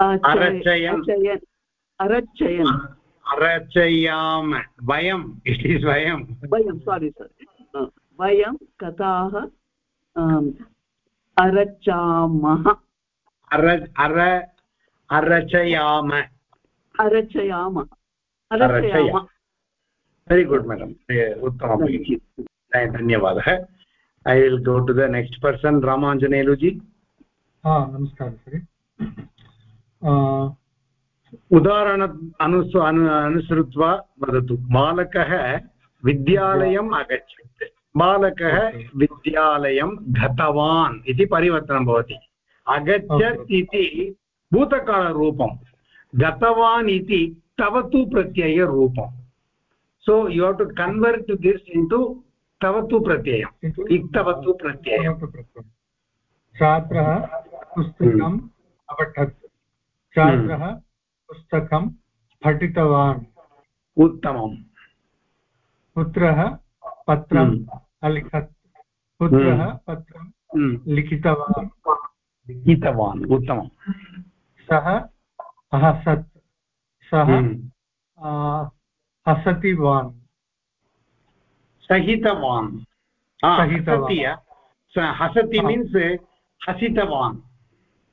अरचयन् अरचयाम। वयम्। इट् इस् वयं वयं सारि सारि वयं कथाः? अरचामः। अर अर अरचयाम। अरचयाम। अरचयाम। वेरि गुड् मेडम् उत्तमं धन्यवादः. I will go to the next person Ramanjaneluji हा नमस्कारः सरि। उदाहरण अनुस अनु अनुसृत्वा वदतु। बालकः विद्यालयम् अगच्छत् बालकः विद्यालयं गतवान् इति परिवर्तनं भवति। अगच्छत् इति भूतकालरूपं गतवान् इति तव तु प्रत्ययरूपं so you have to convert this into तव तु प्रत्ययम्। इक्तवतु प्रत्ययम्। छात्रः पुस्तकम् अपठत् छात्रः पुस्तकं पठितवान्। उत्तमम्। पुत्रः पत्रम् अलिखत्। पुत्रः पत्रं लिखितवान्। लिखितवान् उत्तमं सः अहसत् सः हसतिवान्। सहितवान्। हसति मीन्स् हसितवान्।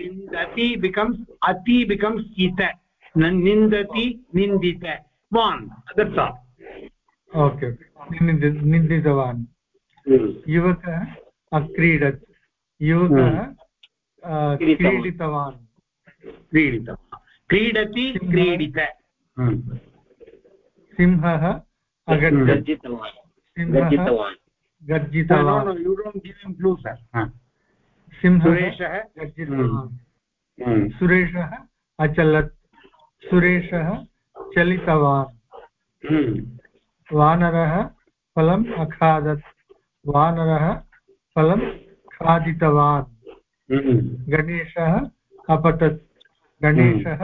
nindati becomes ati becomes ita nindati nindita one that's all okay निन्दितवान् युवकः अक्रीडत्। युवकः क्रीडितवान्। क्रीडितवान्। क्रीडति क्रीडित। सिंहः अगच्छत्। गर्जितवान्। गर्जितवान्। सुरेशः गर्जितवान् सुरेशः अचलत्। सुरेशः चलितवान् वानरः फलम् अखादत्। वानरः फलं खादितवान्। गणेशः अपतत्। गणेशः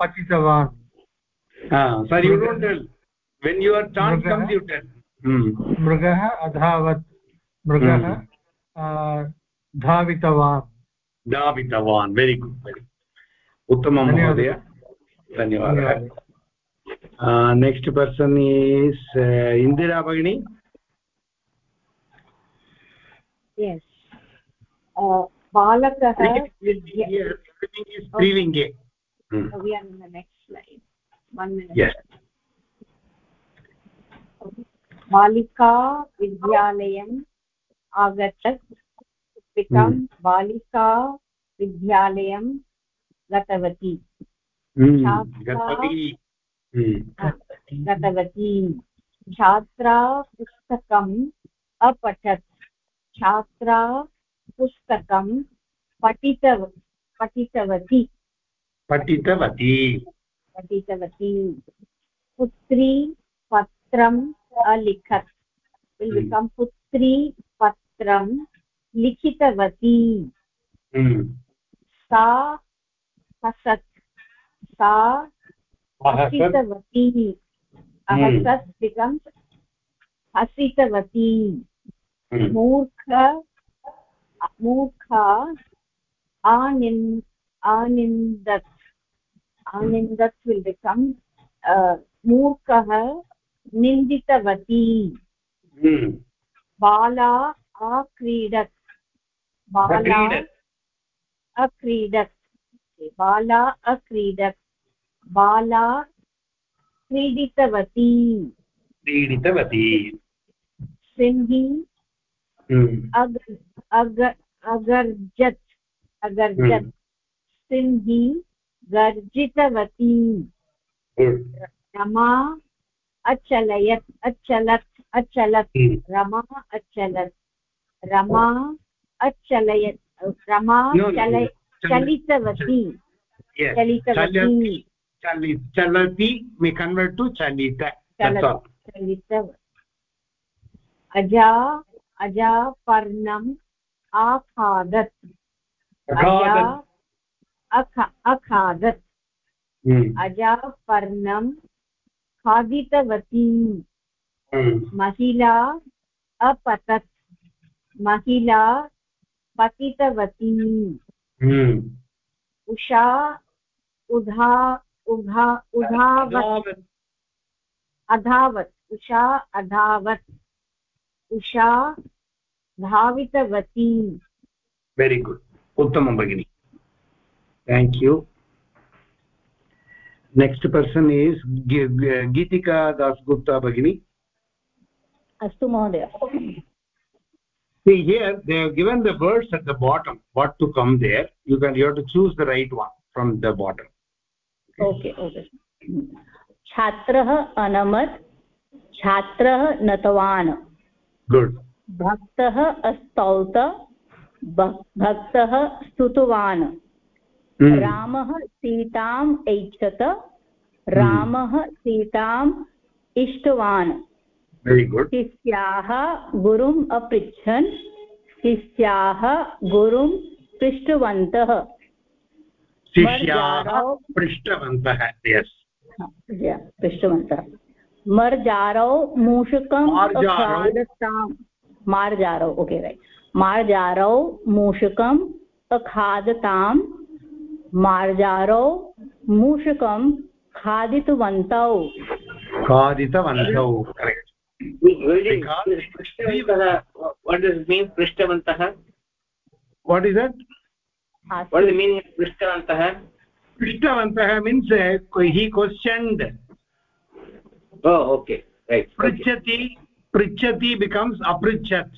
पतितवान् मृगः अधावत्। मृगः धावितवान्। धावितवान्। वेरि गुड् वेरि उत्तमं महोदय। धन्यवादः। नेक्स्ट् पर्सन् इस् इन्दिरा भगिनी? बालकः स्त्रीलिङ्गे बालिका विद्यालयम् आगच्छत् पितां बालिका विद्यालयं गतवती। गतवती। छात्रा पुस्तकम् अपठत्। छात्रा पुस्तकं पठितव पठितवती। पठितवती। पठितवती। पुत्री पत्रम् अलिखत्। पुत्री पत्रं लिखितवती। सा हसत्। सा हसितवती। हसत् बिकम्स् हसितवती। मूर्ख मूर्खा आनिन् आनिन्दत्। आनिन्दत् विल् बिकम् मूर्खः निन्दितवती। बाला आक्रीडत्। बाला अक्रीडत् बाला अक्रीडत् बाला क्रीडितवती। क्रीडितवती। सिंही अग अगर्जत्। अगर्जत्। सिंही गर्जितवती। रमा अचलयत्। अचलत्। अचलत्। रमा अचलत्। रमा अचलयत् रमा चल चलितवती। चलितवती। चलति मे कन्वर्ट् टु चलित अजा अजा पर्णम् आखादत्। अखादत्। अजा पर्णं खादितवती महिला अपतत्। महिला पतितवती। उषा उधा उधा उधावत्। अधावत्। उषा अधावत्। उषा धावितवती। वेरि गुड् उत्तमं भगिनि। Thank you next person is Geetika Dasgupta भगिनी। अस्तु महोदय। See here they have given the words at the bottom what to come there you can you have to choose the right one from the bottom okay okay छात्रः अनमत् छात्रः नतवान् good भक्तः अस्तौत भक्तः स्तुतवान् रामः सीताम् ऐच्छत रामः सीताम् इष्टवान् शिष्याः गुरुम् अपृच्छन्। शिष्याः गुरुं पृष्टवन्तः। पृष्टवन्तः पृष्टवन्तः। मर्जारौ मूषकम् अखादताम् मार्जारौ ओके रैट् मार्जारौ मूषकम् अखादताम्। मार्जारौ मूषकं खादितवन्तौ। खादितवन्तौ mean पृष्टवन्तः वाट् इस् इट् पृष्टवन्तः पृष्टवन्तः मीन्स् हि क्वश्चन्ड् पृच्छति बिकम्स् अपृच्छत्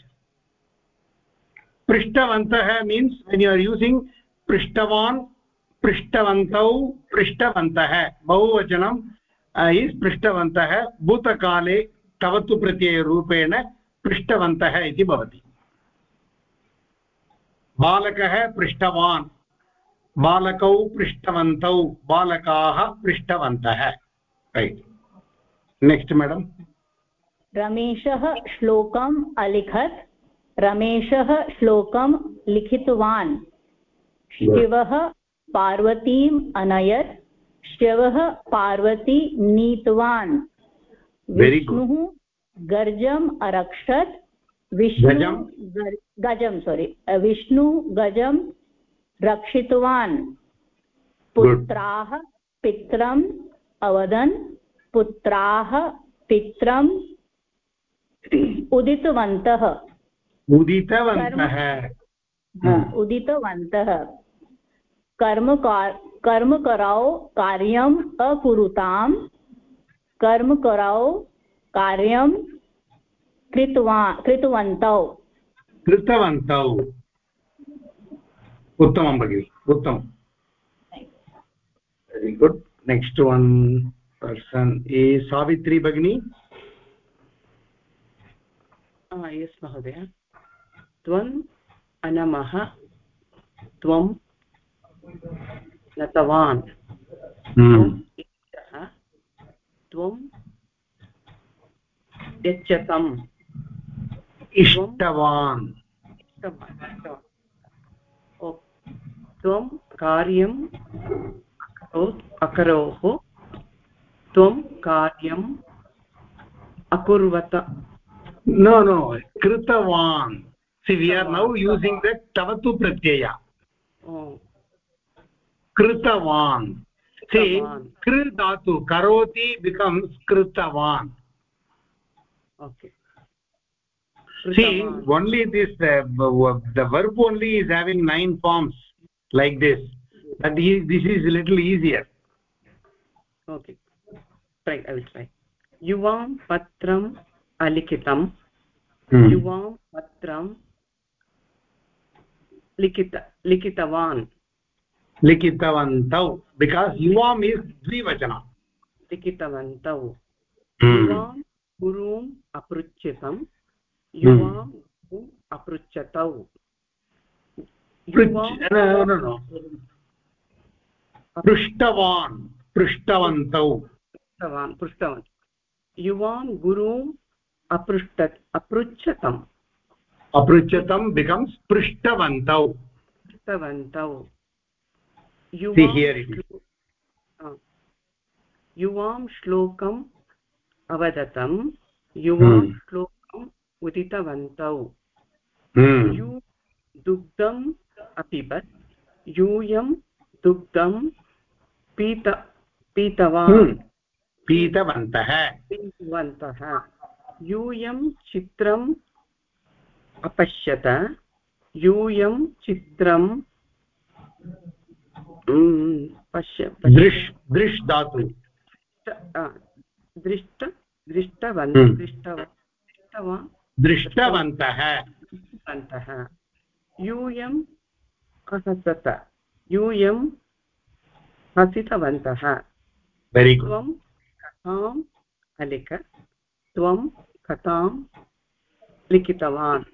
पृष्टवन्तः means when you are using पृष्टवान् पृष्टवन्तौ पृष्टवन्तः बहुवचनम् पृष्टवन्तः भूतकाले तवतु प्रत्ययरूपेण पृष्टवन्तः इति भवति। बालकः पृष्टवान् बालकौ पृष्टवन्तौ बालकाः पृष्टवन्तः नेक्स्ट् मेडम् रमेशः श्लोकम् अलिखत्। रमेशः श्लोकं लिखितवान्। शिवः पार्वतीम् अनयत्। शिवः पार्वती नीतवान्। विष्णुः गर्जम् अरक्षत् विष्णु गजं? सोरि विष्णु गजं रक्षितवान्। पुत्राः पित्रम् अवदन् पुत्राः पित्रम् उदितवन्तः। उदितवन्तः। उदितवन्तः। कर्म कर्म करौ कार्यम् अकुरुताम्। कर्म करौ कार्यं कृतवान् कृतवन्तौ। कृतवन्तौ। उत्तमं भगिनि उत्तमं। Very good next one person a Savitri भगिनी। यस् महोदय। त्वम् अनमः त्वं नतवान्। त्वं यच्छतम् इष्टवान् त्वं कार्यं अकरोः त्वं कार्यम् अकुर्वत no no kritavan see we are now using the tavatu pratyaya oh kritavan see kr dhatu karoti becomes kritavan okay see only this uh, the verb only is having nine forms like this but this is a little easier okay try i will try युवां पत्रम् अलिखितं युवां पत्रं लिखित लिखितवान् लिखितवन्तौ। Because युवाम् is द्विवचना। लिखितवन्तौ। युवां गुरुम् अपृच्छितं। युवां अपृच्छतौ पृष्टवान् पृष्टवन्तौ। पृष्टवान् पृष्टवान्। युवां गुरुम् अपृष्ट अपृच्छतम्। अपृच्छतं बिकम्स् पृष्टवन्तौ। पृष्टवन्तौ। युवां श्लोकम् अवदतं युवां श्लोकम् उदितवन्तौ। यु दुग्धम् अपिबत् यूयं दुग्धं पीत पीतवान्। पीतवन्तः। पीतवन्तः। यूयं चित्रम् अपश्यत यूयं चित्रं पश्य दृश् दृश् धातु। दृष्ट दृष्टवन् दृष्टवान् दृष्टवन्तः। दृष्टवन्तः। यूयं हसत यूयं हसितवन्तः। वेरि त्वं अलिख त्वं कथां लिखितवान्।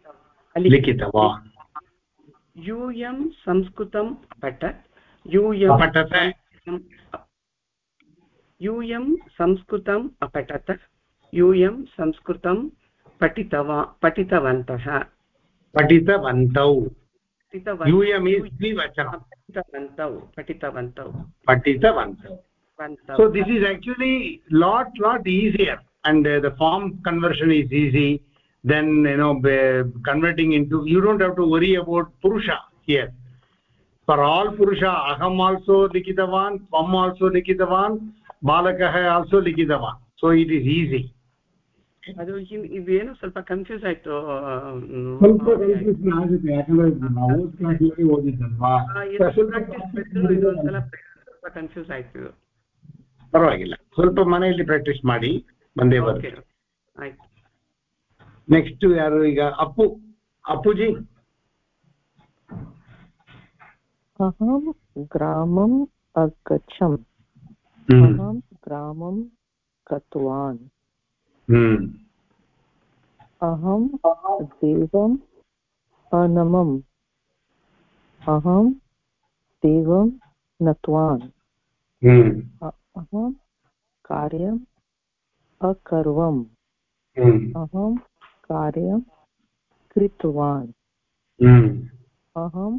लिखितवान्। यूयं संस्कृतम् अपठत् यूयं यूयं संस्कृतम् अपठत् यूयं संस्कृतं पठितवा पठितवन्तः पठितवन्तौ पठितवन्तौ पठितवन्तौ पठितवन्तौ so this is actually lot lot easier and uh, the form conversion is easy then you know converting into you don't have to worry about purusha here for all purusha aham also likitavan tvam also likitavan balakah also likitavan so it is easy ಅದು ಇವೇನು ಸ್ವಲ್ಪ confuse ಆಯ್ತು ಸ್ವಲ್ಪ confusion ಆಗುತ್ತೆ ಯಾಕಂದ್ರೆ ನಾವು ಕ್ಲಾಸಲ್ಲಿ ಓದಿದ್ದಲ್ವಾ ಸ್ವಲ್ಪ ಕನ್ಫ್ಯೂಸ್ ಆಯ್ತು ಪರವಾಗಿಲ್ಲ ಸ್ವಲ್ಪ ಮನೆಯಲ್ಲಿ ಪ್ರಾಕ್ಟೀಸ್ ಮಾಡಿ ಬಂದೇ ಬರುತ್ತೆ ಆಯ್ತು ನೆಕ್ಸ್ಟ್ ಯಾರು ಈಗ ಅಪ್ಪು ಅಪ್ಪುಜಿ अहं ग्रामम् अगच्छम्। अहं ग्रामं गतवान्। अहं देवम् अनमम्। अहं देवं नतवान्। अहं कार्यम् अकर्वम्। अहं कार्यं कृतवान्. अहं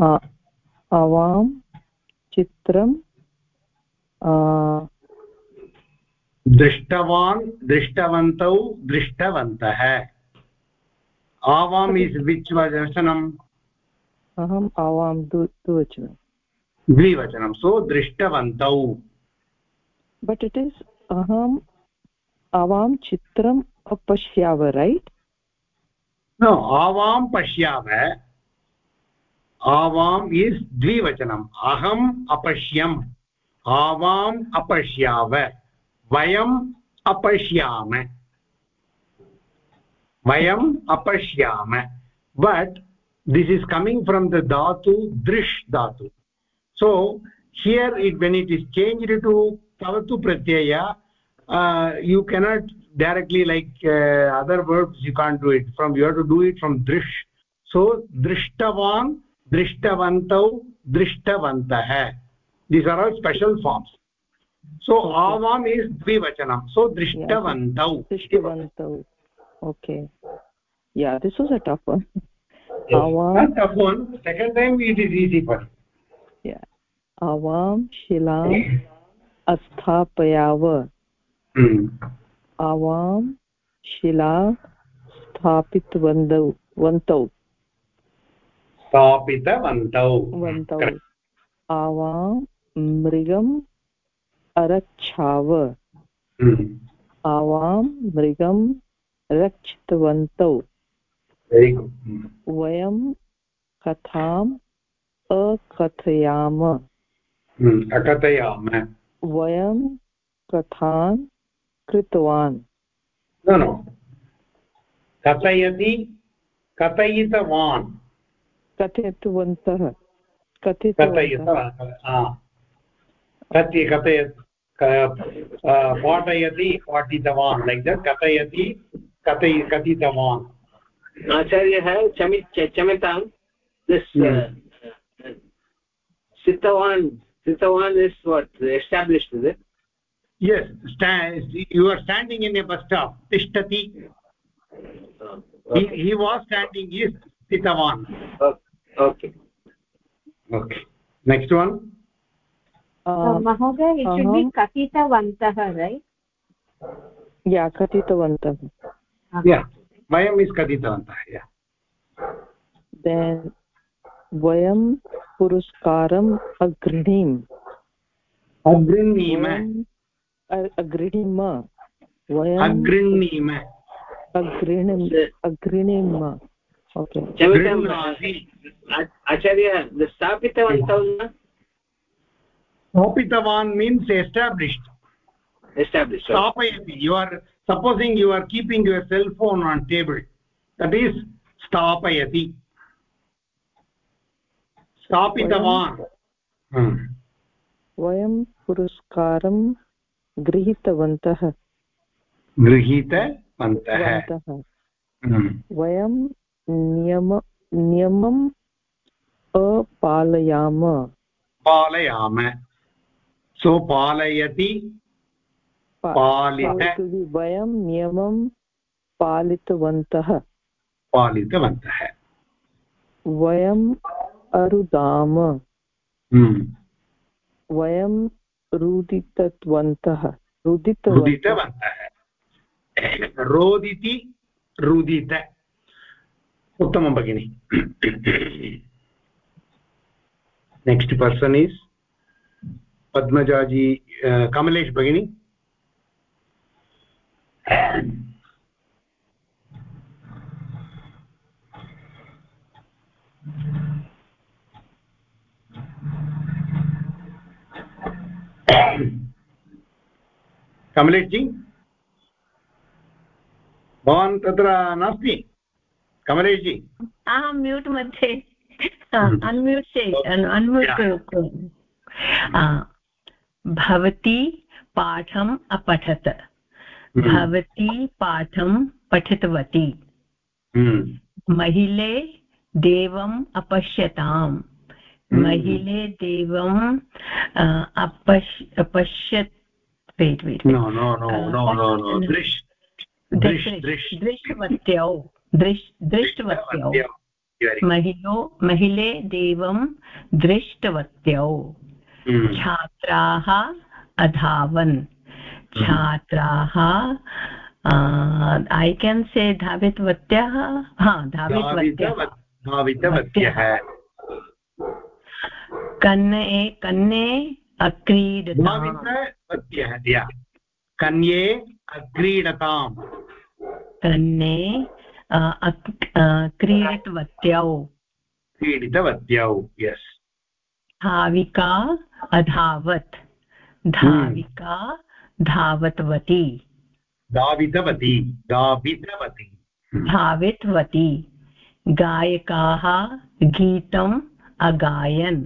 आवां चित्रं दृष्टवान् दृष्टवन्तौ दृष्टवन्तः। आवाम् इस् विच् वचनम्। अहम् आवां द्विवचनं द्विवचनं। सो दृष्टवन्तौ। बट् इट् इस् अहम् आवां चित्रम् अपश्याव रैट् आवां पश्याव। आवाम इस् द्विवचनम्। अहम अपश्यम्। आवाम अपश्याव। वयम अपश्याम। वयम अपश्याम। But this is coming from the धातु दृश् धातु so here it when it is changed to तवतु Pratyaya you cannot directly like uh, other verbs you can't do it. From you have to do it from drish so drishtavan drishtavantau drishtavantah these are all special forms so avam is dvivachanam so drishtavantau drishtavantau okay yeah this was a tough one yes. avam not tough one second time it is easy for yeah avam shilam hmm. avam shila स्थापितवन्तौ वन्तौ स्थापितवन्तौ वन्तौ आवां मृगम् अरच्छाव आवां मृगं रक्षितवन्तौ वयं कथाम् अकथयाम अकथयाम वयं कथां कृतवान् न कथयति कथयितवान् कथयितवन्तः। कथयितवन्तः। कथय कथयत् पाठयति पाठितवान्। लैक् दट् कथयति कथय कथितवान्। आचार्यः क्षमि क्षम्यतां। सिद्धवान् सिद्धवान् is what established is yes stand you are standing in a bus stop. Tishtati. Uh, okay. he, he was standing is sitavan okay okay. Next one. महोदय इट् शुड् बि कथितवन्तः right yeah कथितवन्तः वयम् is कथितवन्तः then वयं पुरस्कारम् अगृह्णीम् अगृह्णीम अगृह्णीम वयम् अगृह्णीम अगृह्णीम अगृह्णीम okay आचार्य स्थापितवन्तौ स्थापितवान् means established established. स्थापयति you are supposing you are keeping your cell phone on table. That is स्थापयति स्थापितवान् वयं पुरस्कारं गृहीतवन्तः गृहीतवन्तः वयं नियम नियमम् अपालयाम। पालयाम। सो पालयति पालित। वयं नियमं पालितवन्तः। पालितवन्तः। वयम् अरुदाम। वयं रुदितवन्तः। रुदितवन्तः। रोदिति रुदित। उत्तमं भगिनि next person is Padmajaji Kamlesh भगिनी कमलेश जी भवान् तत्र नास्ति। कमलेशजी अहं म्यूट् मध्ये। अन्म्यूट् अन्म्यूट् भवती पाठम् अपठत्। हम्म। भवती पाठं पठितवती। हम्म। महिले देवम् अपश्यताम्। हम्म। महिले देवम् अपश् अपश्यत्। वेट् दृष्टवत्यौ। दृष्टवत्यौ। महिलो महिले देवं दृष्टवत्यौ। छात्राः अधावन्। छात्राः ऐ केन् से धावितवत्यः? हा धावितवत्यः। कन्ये कन्ये अक्रीडताम्। कन्ये अक्रीडताम्। कन्ये क्रीडितवत्यौ। क्रीडितवत्यौ यस् धाविका अधावत्। धाविका धावतवती। धावितवती धावितवती। धावितवती। गायकाः गीतम् अगायन्।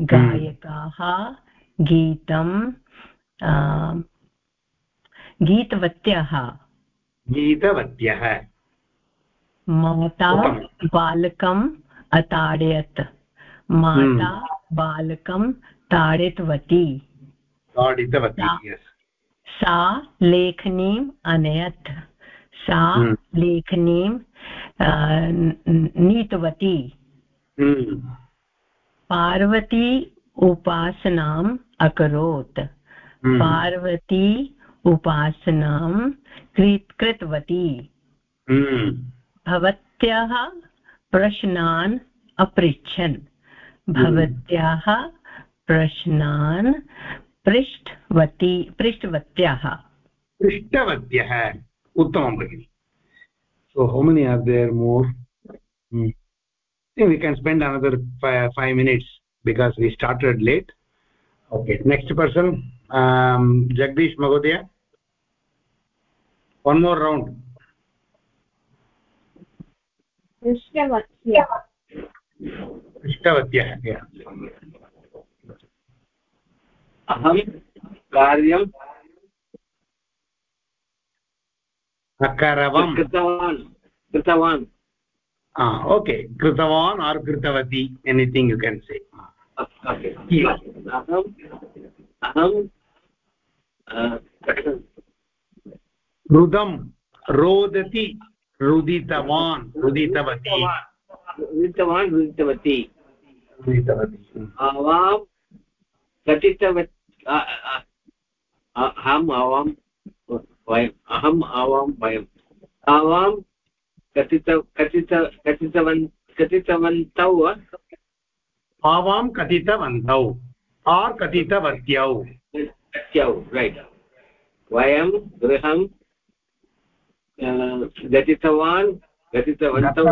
गायकाः गीतं गीतवत्यः। गीतवत्यः। माता बालकम् अताडयत्। माता बालकं ताडितवती ताडितवती सा लेखनीम् अनयत्। सा हम्म। लेखनीं नीतवती। हम्म। पार्वती उपासनाम् अकरोत्। हम्म। पार्वती उपासनां कृतवती। भवत्याः प्रश्नान् अपृच्छन्। भवत्याः प्रश्नान् पृष्टवती पृष्टवत्याः पृष्टवत्यः उत्तमं भगिनि। So how many are there more we can spend another five minutes because we started late okay next person Jagdish महोदय वन् मोर् रौण्ड् पृष्ठवत्यः अहं कार्यं अकरवं कृतवान् कृतवान्। ओके कृतवान् आर् कृतवती एनिथिङ्ग् यु केन् से अहम् अहं रुदं रोदति। रुदितवान् रुदितवती। रुदितवान् रुदितवती। रुदितवती। आवां कथितवत् अहम् आवां वयम् अहम् आवां वयम्। आवां कथित कथित कथितवन् कथितवन्तौ। आवां कथितवन्तौ आर् कथितवत्यौ। त्यौ रैट् वयं गृहं गतितवान् गतितवन्तौ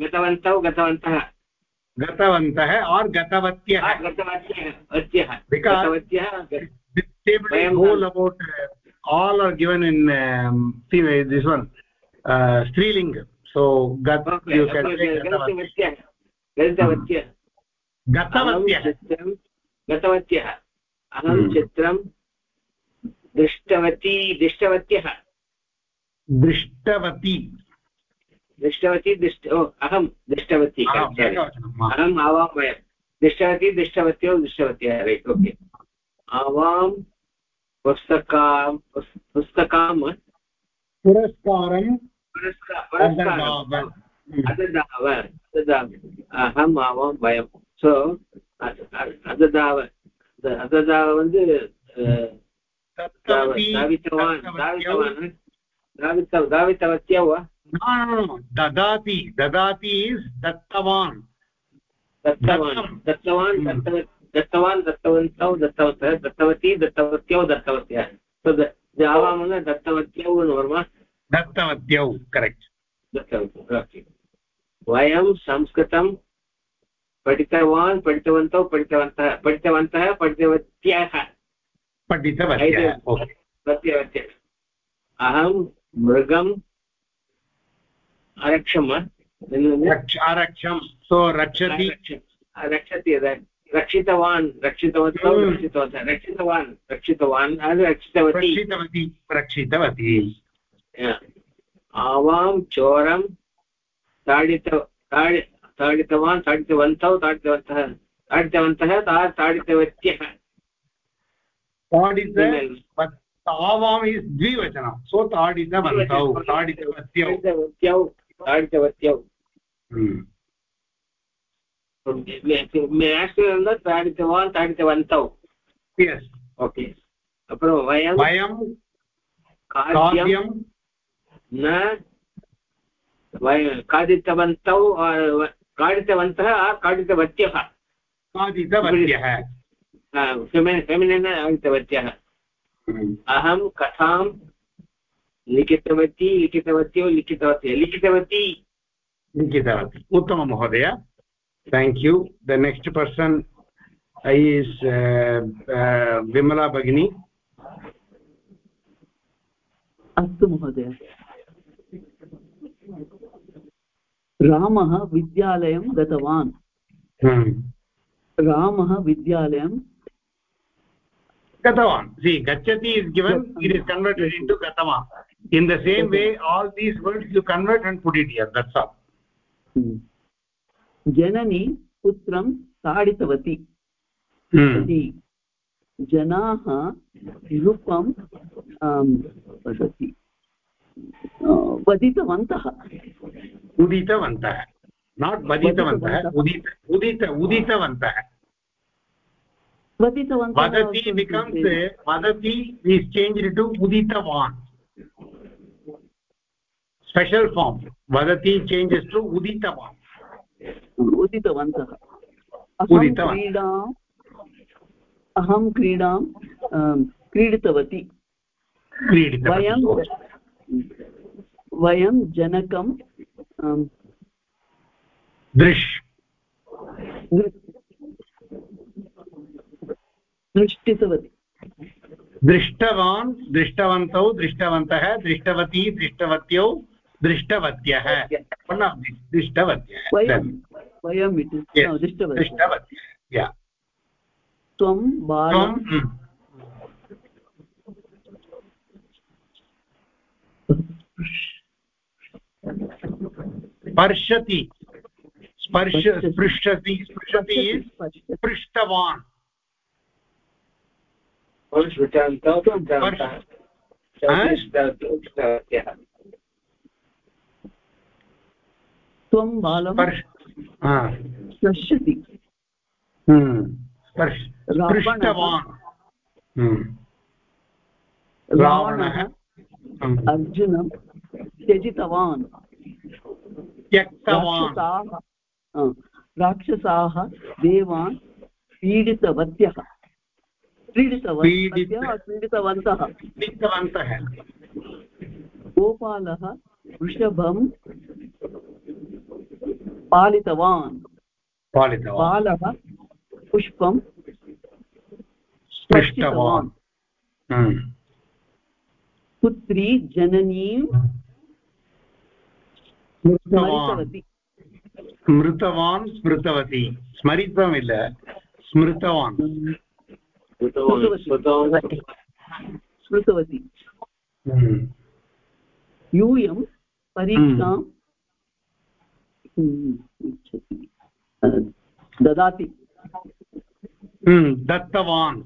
गतवन्तौ गतवन्तः गतवन्तः और् गतवत्यः about uh, all are given in um, this one uh, striling so gat okay, you can say गतवत्यः गतवत्यः गतवत्यः गतवत्यः अहं चित्रं दृष्टवती दृष्टवत्यः दृष्टवती दृष्टवती दृष्ट ओ अहं दृष्टवती अहम् आवां वयं दृष्टवती दृष्टवत्यो दृष्टवत्यः रैट् ओके आवां पुस्तकां पुस्तकां पुरस्कारं अददाव अहम् आवां वयं सो अददाव अददाव வந்து दावितवत्या वा ददाति ददाति इस् दत्तवान्। दत्तवान् दत्तवान् दत्तवान् दत्तवन्तौ दत्तवन्तः दत्तवती दत्तवत्यौ दत्तवत्यः। आवामः दत्तवत्यौ नोर्म दत्तवत्यौ करेक्ट् दत्तवत्यौ वयं संस्कृतं पठितवान् पठितवन्तौ पठितवन्तः पठितवन्तः पठितवत्याः। पठितवत्यः। प्रत्यवत्य अहं मृगम् अरक्षम् आरक्षं सो रक्षति। रक्षति रक्षितवान् रक्षितवन्तौ हम्म। रक्षितवन्तः रक्षितवान् रक्षितवान् रक्षितवती। रक्षितवती रक्षितवती। आवां चोरं ताडित ताडि ताडितवान् ताडितवन्तौ ताडितवन्तः ताडितवन्तः ता ताडितवत्यः। ताडित आवाम् इस् द्विवचनं सो ताडितवन्तौ ताडितवत्यौ ताडितवत्यौ ताडितवत्यौ हम्म। மேக்ஸ்ல தாடித்தவான் தாடித்தவந்தௌ यस् ஓகே அப்புறம் வயம் वयं खाद्यं खाद्यं न वय- खादितवन्तौ आ, व- खादितवन्तः आ, खादितवत्यः खादितवत्यः फेमिनिन् खादितवत्यः हम्म। अहं कथां लिखितवती लिखितवत्यो लिखितवती लिखितवती। लिखितवती। उत्तमं महोदय thank you the next person is Vimala भगिनी। अस्तु महोदय। रामः विद्यालयं गतवान्। हम्म। रामः विद्यालयं गतवान्। सि गच्छति is given it is converted into गतवान्। In the same way all these words you convert and put it here that's जननी पुत्रं ताडितवती। इति जनाः रूपं वदति। वदितवन्तः। उदितवन्तः। नाट् वदितवन्तः। उदित उदित उदितवन्तः। वदति say. वदति इस् चेञ्ज् टु उदितवान् स्पेशल् फार्म् वदति चेञ्जस् टु उदितवान् उदितवन्तः अहं उदितवान्। क्रीडाम् अहं क्रीडां क्रीडितवती वयं वयं जनकं दृश् दृष्टितवती दृष्टवान् दृष्टवन्तौ दृष्टवन्तः दृष्टवती दृष्टवत्यौ दृष्टवत्यः। दृष्टवत्यः। वयम् इति। त्वं स्पर्शति। स्पर्श स्पृशति। स्पृशति। स्पर्शति। पृष्टवान् स्मृतवन्तौ स्मृतवन्तः हा? स्मृतवत्यः त्वं बालं हा. हम्म. स्पर्श रावणः-. अर्जुनं त्यजितवान्। राक्षसाः राक्षसाः देवान् पीडितवत्यः। पीडितवन्तः पीडितवन्तः गोपालः वृषभं पालितवान्। बालः पुष्पं हम्म. पुत्री जननीं स्मृतवान्। स्मृतवान् स्मृतवती। स्मृतवान्। स्मृतवान् स्मृतवन्तः स्मृतवती हम्म. यूयं परीक्षां हम्म, इच्छति अ, ददाति। हम्म. दत्तवान्।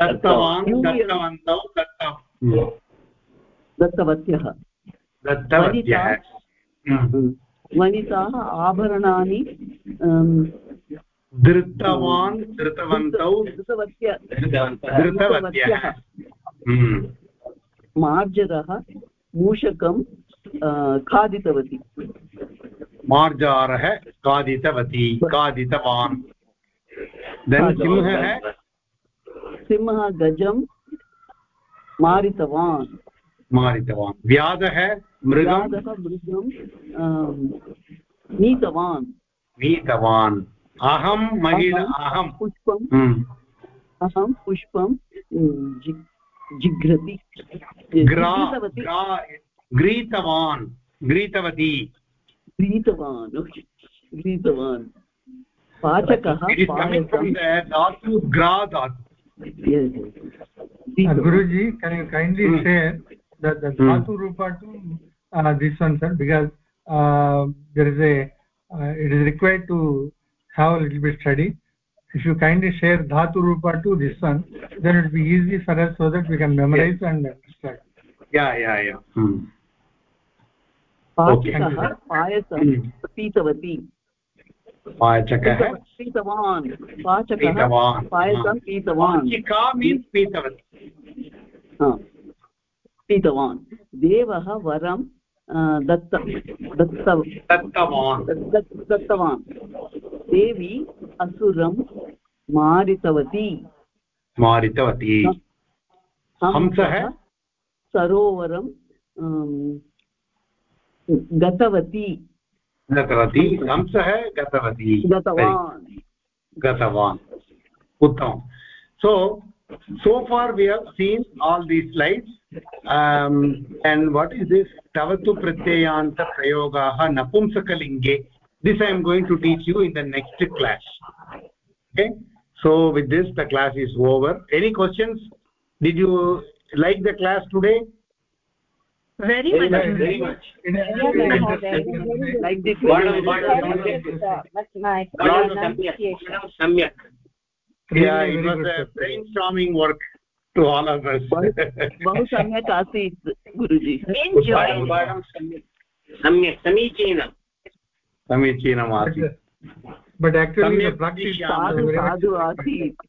दत्तवान् दत्तवन्तौ दत्त हम्म. दत्तवत्यः। दत्तवत्यः। हम्म. वनिताः आभरणानि धृतवान् धृतवन्तौ। धृतवत्य। हम्म. मार्जरः मूषकं खादितवती। मार्जारः खादितवती खादितवान्। सिंहः? सिंहः गजं मारितवान्। मारितवान्। व्याधः मृगं? मृगं नीतवान् नीतवान् अहं महिला अहं पुष्पं हम्म. अहं पुष्पं जिघ्रति गृहीतवान् गृहीतवती गृहीतवान् गृहीतवान् पाचकः धातु ग्रा धातु guruji can you kindly mm. share the the mm. dhatu rupa to uh, this one sir because uh, there is a uh, it is required to have a little bit study if you kindly share dhatu rupa to this one then it will be easy for us so that we can memorize yes. and understand yeah yeah yeah hmm. पाचकः पायसं पीतवती पाचकः पीतवान् पाचकः पायसं पीतवान् means पीतवती पीतवान् देवः वरं दत्त दत्तवान् दत्तवान् देवी असुरं मारितवती मारितवती हंसः सरोवरं गतवती गतवती हंसः गतवती गतवान् गतवान् उत्तमं so so far we have seen all these slides. Um, and what is this? Tavatu pratyayanta prayogaah napumsakalinge. This i am going to teach you in the next class. Okay? So with this the class is over. Any questions? Did you like the class today? Very much. very much. Like this that's my samyak yeah it was a brainstorming work to all of us बहु सम्यक् आसीत् गुरुजि सम्यक् समीचीनं समीचीनम् आसीत् but actually the practice साधु आसीत्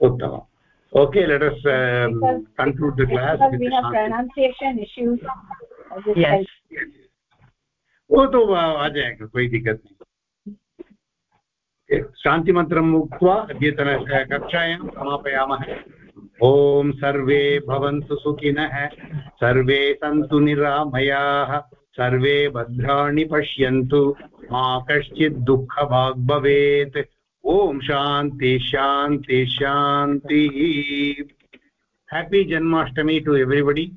उत्तमम् okay let us um, because, conclude the class because we have pronunciation issues yes वो तो आ जाएगा कोई दिक्कत नहीं शान्तिमन्त्रम् उक्त्वा अद्यतनकक्षायां समापयामः। ॐ सर्वे भवन्तु सुखिनः, सर्वे सन्तु निरामयाः, सर्वे भद्राणि पश्यन्तु, मा कश्चित् दुःखभाग् भवेत्। ॐ शान्ति शान्ति, शान्तिः। Happy Janmashtami to everybody